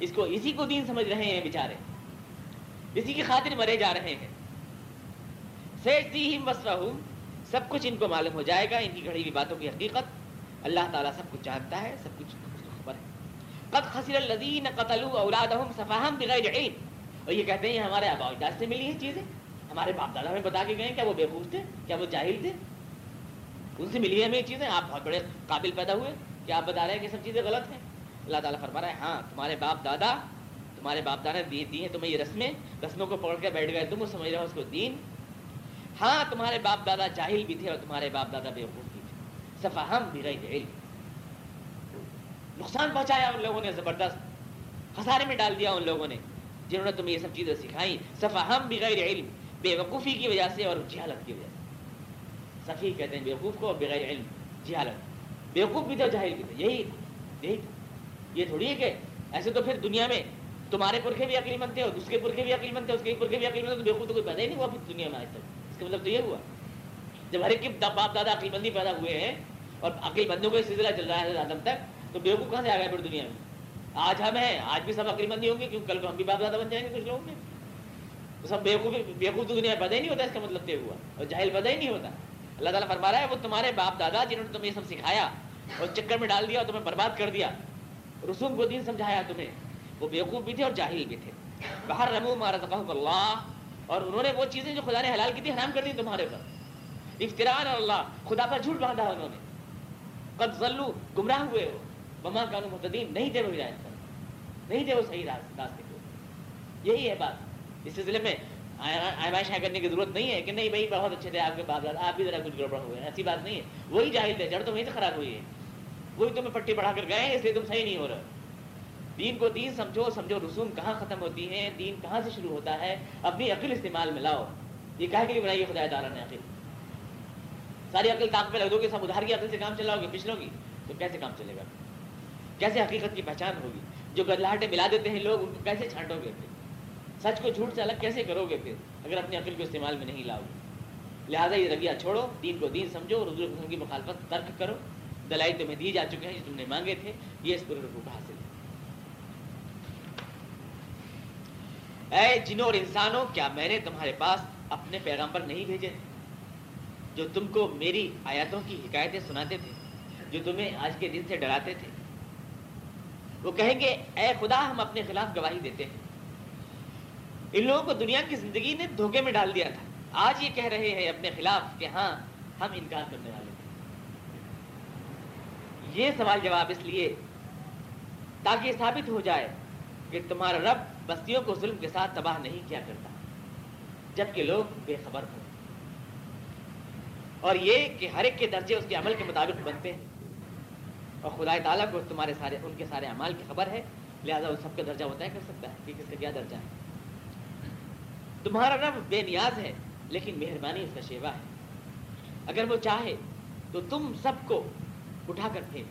اس کو اسی کو دین سمجھ رہے ہیں بیچارے۔ اسی کی خاطر مرے جا رہے ہیں۔ سب کچھ ان کو معلوم ہو جائے گا، ان کی گھڑی ہوئی باتوں کی حقیقت۔ اللہ تعالیٰ سب کچھ جانتا ہے، سب کچھ خبر ہے۔ قد خسر الذین قتلوا اولادهم صفاہم بغیر علم۔ اور یہ کہتے ہیں ہمارے آبا اجداد سے ملی یہ چیزیں۔ ہمارے باپ دادا ہمیں بتا کے گئے کیا وہ بےخوف تھے؟ کیا وہ جاہل تھے؟ ان سے ملی ہمیں یہ چیزیں۔ آپ بہت بڑے قابل پیدا ہوئے کیا آپ بتا رہے ہیں کہ سب چیزیں غلط ہیں۔ اللہ تعالیٰ فرما رہا ہے ہاں تمہارے باپ دادا، تمہارے باپ دادا دی دی ہیں، تمہیں یہ رسمیں، رسموں کو پکڑ کے بیٹھ گئے، تم وہ سمجھ رہے ہو اس کو دین۔ ہاں تمہارے باپ دادا جاہل بھی تھے اور تمہارے باپ دادا بےوقوف بھی تھے۔ صفا بھی رہی نقصان پہنچایا ان لوگوں نے، زبردست۔ خسارے میں ڈال دیا ان لوگوں نے، جنہوں نے تمہیں یہ سب چیزیں سکھائی صفا ہم علم بے وقوفی کی وجہ سے اور جہالت کی وجہ سے۔ سفی کہتے ہیں بیوقوف کو بغیر علم، جہالت۔ بیوقوف بھی تھے جاہل بھی تھے۔ یہی یہی یہ تھوڑی ہے کہ ایسے تو پھر دنیا میں تمہارے پرکھے بھی عقلی مند تھے اور دوسرے پرکھے بھی عقلی مند تھے، اس کے پرکھے بھی عقلی مند بیوقوف تو کوئی پیدا ہی نہیں ہوا پھر دنیا میں آج تک۔ اس کا مطلب تو یہ ہوا جب ہر ایک باپ دادا عقلی مندی پیدا ہوئے ہیں اور عقلی بندوں کا سلسلہ چل رہا ہے آدم تک، تو بیوقوف کہاں سے آ گئے پھر دنیا میں؟ آج ہم ہیں، آج بھی سب عقلی مندی ہوں گے کیونکہ کل کو ہم بھی باپ دادا بن جائیں گے کچھ لوگوں کے؟ تو سب بیوقوف بیوقوف تو دنیا میں پیدا ہی نہیں ہوتا، اس کا مطلب یہ ہوا اور جاہل پیدا ہی نہیں ہوتا۔ اللہ تعالیٰ فرما رہا ہے، وہ تمہارے باپ دادا جنہوں نے تمہیں یہ سب سکھایا اور چکر میں ڈال دیا اور تمہیں برباد کر دیا، رسوم کو دین سمجھایا تمہیں۔ وہ بیوقوف بھی تھے اور جاہل بھی تھے۔ باہر رمو مارا اللہ اور انہوں نے وہ چیزیں جو خدا نے حلال کی تھی حرام کر دی تمہارے پر افطران اللہ، خدا پر جھوٹ باندھا انہوں نے۔ قد ذلو گمراہ ہوئے ہو بما کانو متدین نہیں تھے وہ ہدایت پر۔ نہیں تھے وہ صحیح راستے کو یہی ہے بات۔ اس سلسلے میں آئمائشاں کرنے کی ضرورت نہیں ہے کہ نہیں بھائی، بہت اچھے تھے آپ کے باپ آپ بھی ذرا کچھ گڑبڑ ہوئے ہیں۔ ایسی بات نہیں ہے۔ وہی جاہل تھے، جڑ تو وہیں سے خراب ہوئی ہے۔ وہی تمہیں پٹی بڑھا کر گئے اس لیے تم صحیح نہیں ہو رہا دین کو دین سمجھو سمجھو رسوم کہاں ختم ہوتی ہیں، دین کہاں سے شروع ہوتا ہے اپنی عقل استعمال میں لاؤ۔ یہ کہہ کے لیے بنائی خدا تعالیٰ نے عقل۔ ساری عقل طاقت پہ لگ دو گے، سب ادھار کی عقل سے کام چلاؤ گے، پچھلوں کی۔ تو کیسے کام چلے گا؟ کیسے حقیقت کی پہچان ہوگی؟ جو گدلاہٹیں ملا دیتے ہیں لوگ، ان کو کیسے چھانٹو گے پھر؟ سچ کو جھوٹ سے الگ کیسے کرو گے پھر؟ اگر اپنی عقل کو استعمال میں نہیں لاؤ۔ گے لہٰذا یہ رویہ چھوڑو، دین کو دین سمجھو، اور حضور کی مخالفت ترک کرو۔ دلائی تمہیں دی جا چکے ہیں، جو تم نے مانگے تھے، یہ اس پر رکو حاصل ہے اے جنوں اور انسانوں، کیا میں نے تمہارے پاس اپنے پیغام پر نہیں بھیجے؟ جو تم کو میری آیاتوں کی حکایتیں سناتے تھے، جو تمہیں آج کے دن سے ڈراتے تھے۔ وہ کہیں گے، اے خدا، ہم اپنے خلاف گواہی دیتے ہیں۔ ان لوگوں کو دنیا کی زندگی نے دھوکے میں ڈال دیا تھا۔ آج یہ کہہ رہے ہیں اپنے خلاف کہ ہاں ہم انکار کرنے والے تھے یہ سوال جواب اس لیے تاکہ یہ ثابت ہو جائے کہ تمہارا رب بستیوں کو ظلم کے ساتھ تباہ نہیں کیا کرتا، جبکہ لوگ بے خبر ہوں۔ اور یہ کہ ہر ایک کے درجے اس کے عمل کے مطابق بنتے ہیں۔ اور خدا تعالیٰ کو تمہارے سارے، ان کے سارے اعمال کی خبر ہے۔ لہٰذا ان سب کا درجہ وہ طے کر سکتا ہے کہ کس کا کیا درجہ ہے۔ تمہارا رب بے نیاز ہے، لیکن مہربانی اس کا شیوا ہے۔ اگر وہ چاہے تو تم سب کو اٹھا کر پھینک۔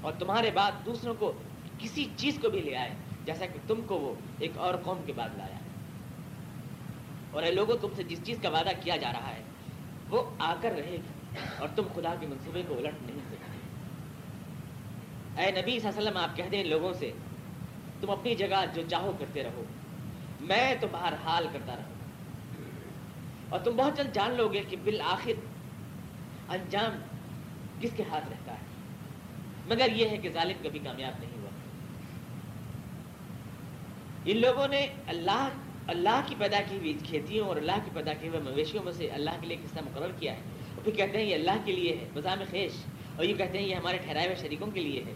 اور تمہارے بعد دوسروں کو کسی چیز کو بھی لے آئے۔ جیسا کہ تم کو وہ ایک اور قوم کے بعد لایا اور اے لوگوں تم سے جس چیز کا وعدہ کیا جا رہا ہے، وہ آ کر رہے گی۔ اور تم خدا کے منصوبے کو الٹ نہیں سکتے۔ اے نبی صلی اللہ علیہ وسلم، آپ کہہ دیں لوگوں سے، تم اپنی جگہ جو چاہو کرتے رہو۔ میں تو باہر حال کرتا رہوں۔ اور تم بہت جلد جان لو گے کہ بالآخر انجام کس کے ہاتھ رہتا ہے۔ مگر یہ ہے کہ ظالم کبھی کامیاب نہیں ہوا۔ ان لوگوں نے اللہ اللہ کی پیدا کی ہوئی کھیتیوں اور اللہ کی پیدا کی ہوئے مویشیوں میں سے اللہ کے لیے قصہ مقرر کیا ہے۔ اور پھر کہتے ہیں یہ اللہ کے لیے ہے، بزام خیش۔ اور یہ کہتے ہیں یہ ہمارے ٹھہرائے ہوئے شریکوں کے لیے ہے۔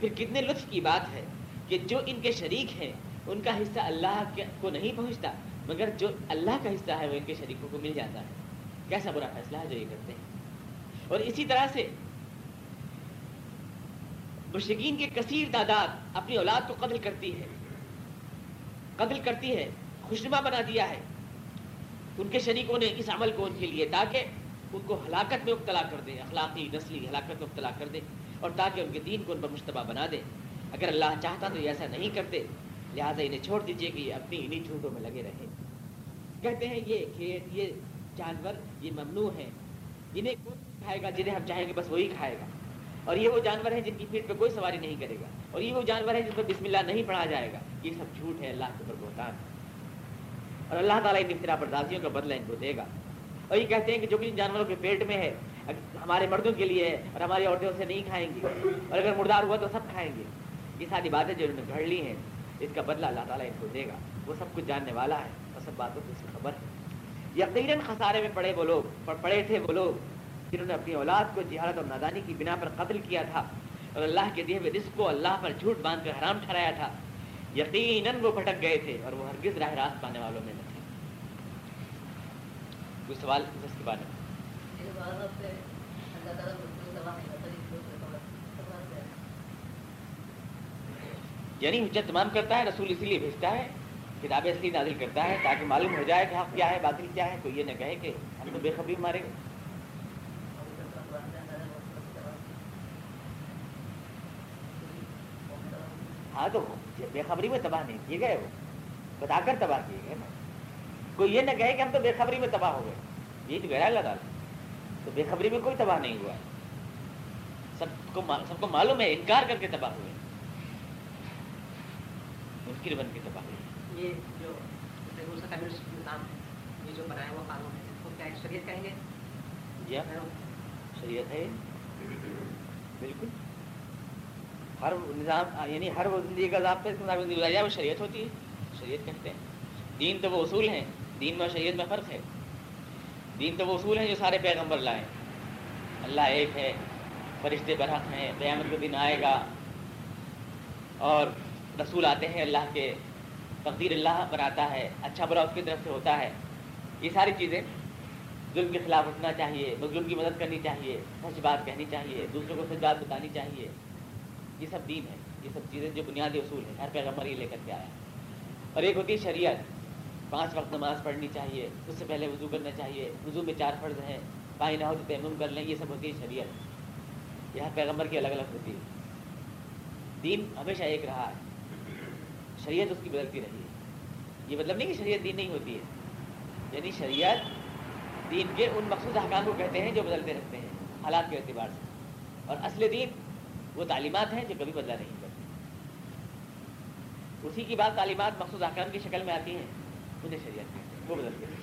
پھر کتنے لطف کی بات ہے کہ جو ان کے شریک ہیں، ان کا حصہ اللہ کو نہیں پہنچتا، مگر جو اللہ کا حصہ ہے، وہ ان کے شریکوں کو مل جاتا ہے۔ کیسا برا فیصلہ ہے جو یہ کرتے ہیں۔ اور اسی طرح سے مشرقین کے کثیر تعداد اپنی اولاد کو قتل کرتی ہے۔ قتل کرتی ہے، خوشنما بنا دیا ہے۔ ان کے شریکوں نے اس عمل کو ان کے لیے تاکہ ان کو ہلاکت میں مبتلا کر دے، اخلاقی، نسلی ہلاکت میں مبتلا کر دے اور تاکہ ان کے دین کو ان پر مشتبہ بنا دے۔ اگر اللہ چاہتا تو یہ ایسا نہیں کرتے، لہٰذا انہیں چھوڑ دیجیے کہ یہ اپنی انہیں جھوٹوں میں لگے رہے۔ کہتے ہیں یہ کھیت یہ جانور، یہ ممنوع ہیں انہیں کون کھائے گا جنہیں ہم چاہیں گے بس وہی کھائے گا؟ اور یہ وہ جانور ہیں جن کی پیٹ پہ کوئی سواری نہیں کرے گا۔ اور یہ وہ جانور ہیں جن پر بسم اللہ نہیں پڑھا جائے گا۔ یہ سب جھوٹ ہے، اللہ کے اوپر بہتان اور اللہ تعالیٰ ان افطرا پردازیوں کا بدلہ ان کو دے گا۔ اور یہ کہتے ہیں کہ جو کچھ جانوروں کے پیٹ میں ہے ہمارے مردوں کے لیے ہے اور ہماری عورتیں اسے نہیں کھائیں گی اور اگر مردار ہوا تو سب کھائیں گے۔ یہ ساری باتیں جو انہوں نے گھڑ لی ہیں، اس کا بدلہ اللہ تعالیٰ ان کو دے گا۔ وہ سب کچھ جاننے والا ہے اور سب باتوں کی اس کی خبر ہے۔ یقیناً خسارے میں پڑے وہ لوگ پڑے تھے وہ لوگ۔ جنہوں نے اپنی اولاد کو جہالت اور نادانی کی بنا پر قتل کیا تھا اور اللہ کے دیے ہوئے رزق کو اللہ پر جھوٹ باندھ کر حرام ٹھہرایا تھا۔ یقیناً وہ بھٹک گئے تھے اور وہ ہرگز راہ راست پانے والوں میں نہ تھے۔ کوئی سوال اس کے بارے میں؟ یعنی حجت تمام کرتا ہے رسول اسی لیے بھیجتا ہے کتابیں اس لیے نازل کرتا ہے تاکہ معلوم ہو جائے کہ حق کیا ہے باطل کیا ہے کوئی یہ نہ کہے کہ ہم تو بے خبری مارے۔ گے ہاں تو بے خبری میں تباہ نہیں کیے گئے وہ بتا کر تباہ کیے گئے نا کوئی یہ نہ کہے کہ ہم تو بے خبری میں تباہ ہو گئے یہ تو گہرا لگا تو بے خبری میں کوئی تباہ نہیں ہوا سب کو سب کو معلوم ہے انکار کر کے تباہ ہوئے منکر بن کے تباہ ہوئے یہ جو نظام یہ جو بنایا ہوا قانون ہے اس کو کیا شریعت کہیں گے جی ہاں شریعت ہے بالکل ہر نظام یعنی ہر وہ زندگی کا ضابطہ زندگی گزاریا وہ شریعت ہوتی ہے شریعت کہتے ہیں۔ دین تو وہ اصول ہیں، دین میں شریعت میں فرق ہے۔ دین تو وہ اصول ہیں جو سارے پیغمبر لائیں اللہ ایک ہے، فرشتے برحق ہیں، قیامت کے دن آئے گا۔ اور رسول آتے ہیں، اللہ کے تقدیر اللہ پر آتا ہے اچھا برا اس کی طرف سے ہوتا ہے۔ یہ ساری چیزیں، ظلم کے خلاف اٹھنا چاہیے، مظلوم کی مدد کرنی چاہیے سچ بات کہنی چاہیے، دوسروں کو سچ بات بتانی چاہیے۔ یہ سب دین ہے، یہ سب چیزیں جو بنیادی اصول ہیں، ہر پیغمبر یہ لے کر کے آیا اور ایک ہوتی ہے شریعت، پانچ وقت نماز پڑھنی چاہیے، اس سے پہلے وضو کرنا چاہیے، وضو میں چار فرض ہیں پانی نہ ہو تو تیمم کر لیں، یہ سب ہوتی ہے شریعت۔ یہ ہر پیغمبر کی الگ الگ ہوتی ہے۔ دین ہمیشہ ایک رہا ہے۔ شریعت اس کی بدلتی رہی ہے۔ یہ مطلب نہیں کہ شریعت دین نہیں ہوتی ہے۔ یعنی شریعت دین کے ان مخصوص احکام کو کہتے ہیں جو بدلتے رہتے ہیں، حالات کے اعتبار سے۔ اور اصل دین وہ تعلیمات ہیں جو کبھی بدلا نہیں کرتی اسی کی بات تعلیمات مخصوص احکام کی شکل میں آتی ہیں انہیں شریعت ہیں وہ بدلتے ہیں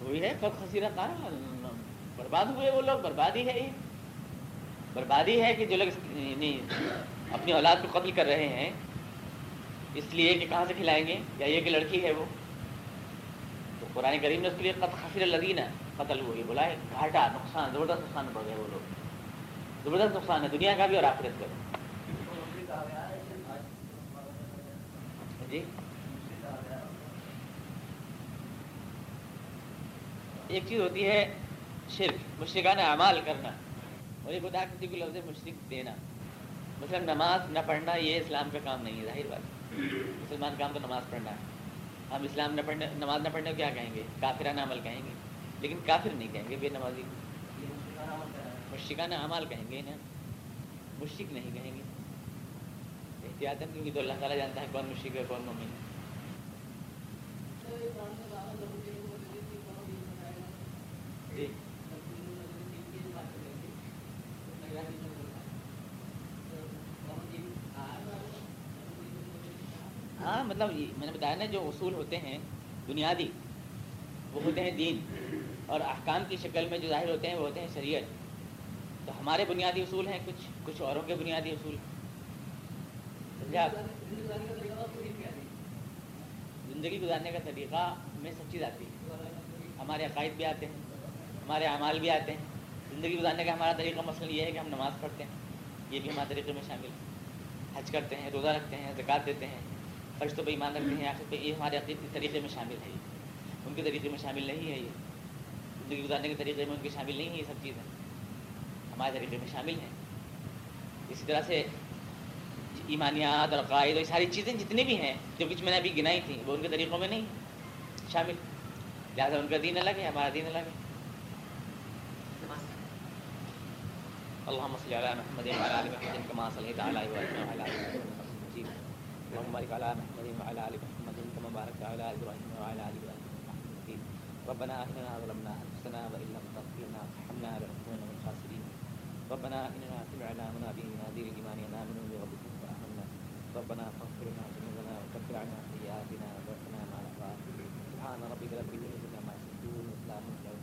ہوئی ہے برباد ہوئے وہ لوگ برباد ہی ہے یہ۔ بربادی ہے کہ جو لوگ یعنی اپنی اولاد کو قتل کر رہے ہیں، اس لیے کہ کہاں سے کھلائیں گے؟ یا یہ کہ لڑکی ہے وہ؟ تو قرآن کریم نے اس کے لیے قط خفیر الدین قتل ہوئی بولا ہے، گھاٹا، نقصان، زبردست نقصان پڑ گئے وہ لوگ۔ زبردست نقصان ہے، دنیا کا بھی اور آخرت کا بھی۔ جی؟ ایک چیز ہوتی ہے، شرک مشرقانہ اعمال کرنا۔ اور ایک خدا کسی کو لفظ مشرق دینا۔ مثلا نماز نہ پڑھنا یہ اسلام کا کام نہیں ہے، ظاہر بات۔ مسلمان کام تو نماز پڑھنا ہے۔ ہم اسلام نہ پڑھنے، نماز نہ پڑھنے کو کیا کہیں گے؟ کافرانہ عمل کہیں گے؟ لیکن کافر نہیں کہیں گے، بے نمازی۔ مشرقانہ اعمال کہیں گے نا؟ مشرق نہیں کہیں گے۔ احتیاط کیونکہ تو اللہ تعالیٰ جانتا ہے کون مشرق ہے، کون مومن ہے جی ہاں مطلب میں نے بتایا نا جو اصول ہوتے ہیں بنیادی، وہ ہوتے ہیں دین۔ اور احکام کی شکل میں جو ظاہر ہوتے ہیں وہ ہوتے ہیں شریعت۔ تو ہمارے بنیادی اصول ہیں، کچھ کچھ اوروں کے بنیادی اصول۔ زندگی گزارنے کا طریقہ میں سب چیز آتی ہے۔ ہمارے عقائد بھی آتے ہیں، ہمارے اعمال بھی آتے ہیں۔ زندگی گزارنے کا ہمارا طریقہ مثلاً یہ ہے کہ ہم نماز پڑھتے ہیں، یہ بھی ہمارے طریقے میں شامل ہے۔ حج کرتے ہیں، روزہ رکھتے ہیں، زکوٰۃ دیتے ہیں۔ فرشتوں پہ ایمان رکھتے ہیں، آخر پہ یہ ہمارے طریقے میں شامل ہے یہ ان کے طریقے میں شامل نہیں ہے یہ۔ زندگی گزارنے کے طریقے میں ان کے شامل نہیں ہے یہ سب چیزیں۔ ہمارے طریقے میں شامل ہیں۔ اسی طرح سے ایمانیات اور عقائد اور ساری چیزیں جتنی بھی ہیں، جو کچھ میں نے ابھی گنائی تھیں، وہ ان کے طریقوں میں نہیں شامل۔ لہٰذا ان کا دین الگ ہے، ہمارا دین الگ ہے۔ اللهم صل على محمد وعلى ال محمد كما صليت على ابراهيم وعلى ال ابراهيم مجيد اللهم بارك على محمد وعلى ال محمد كما باركت على ابراهيم وعلى ال ابراهيم ربنا اننا ظلمنا انفسنا وان لم تغفر لنا وترحمنا لنكونن من الخاسرين. ربنا اننا سمعنا مناديا ينادي للايمان ان امنوا بربكم فامنا ربنا فاغفر لنا ذنوبنا وكفر عنا سيئاتنا وتوفنا مع الابرار سبحان ربك رب العزه عما يصفون وسلام على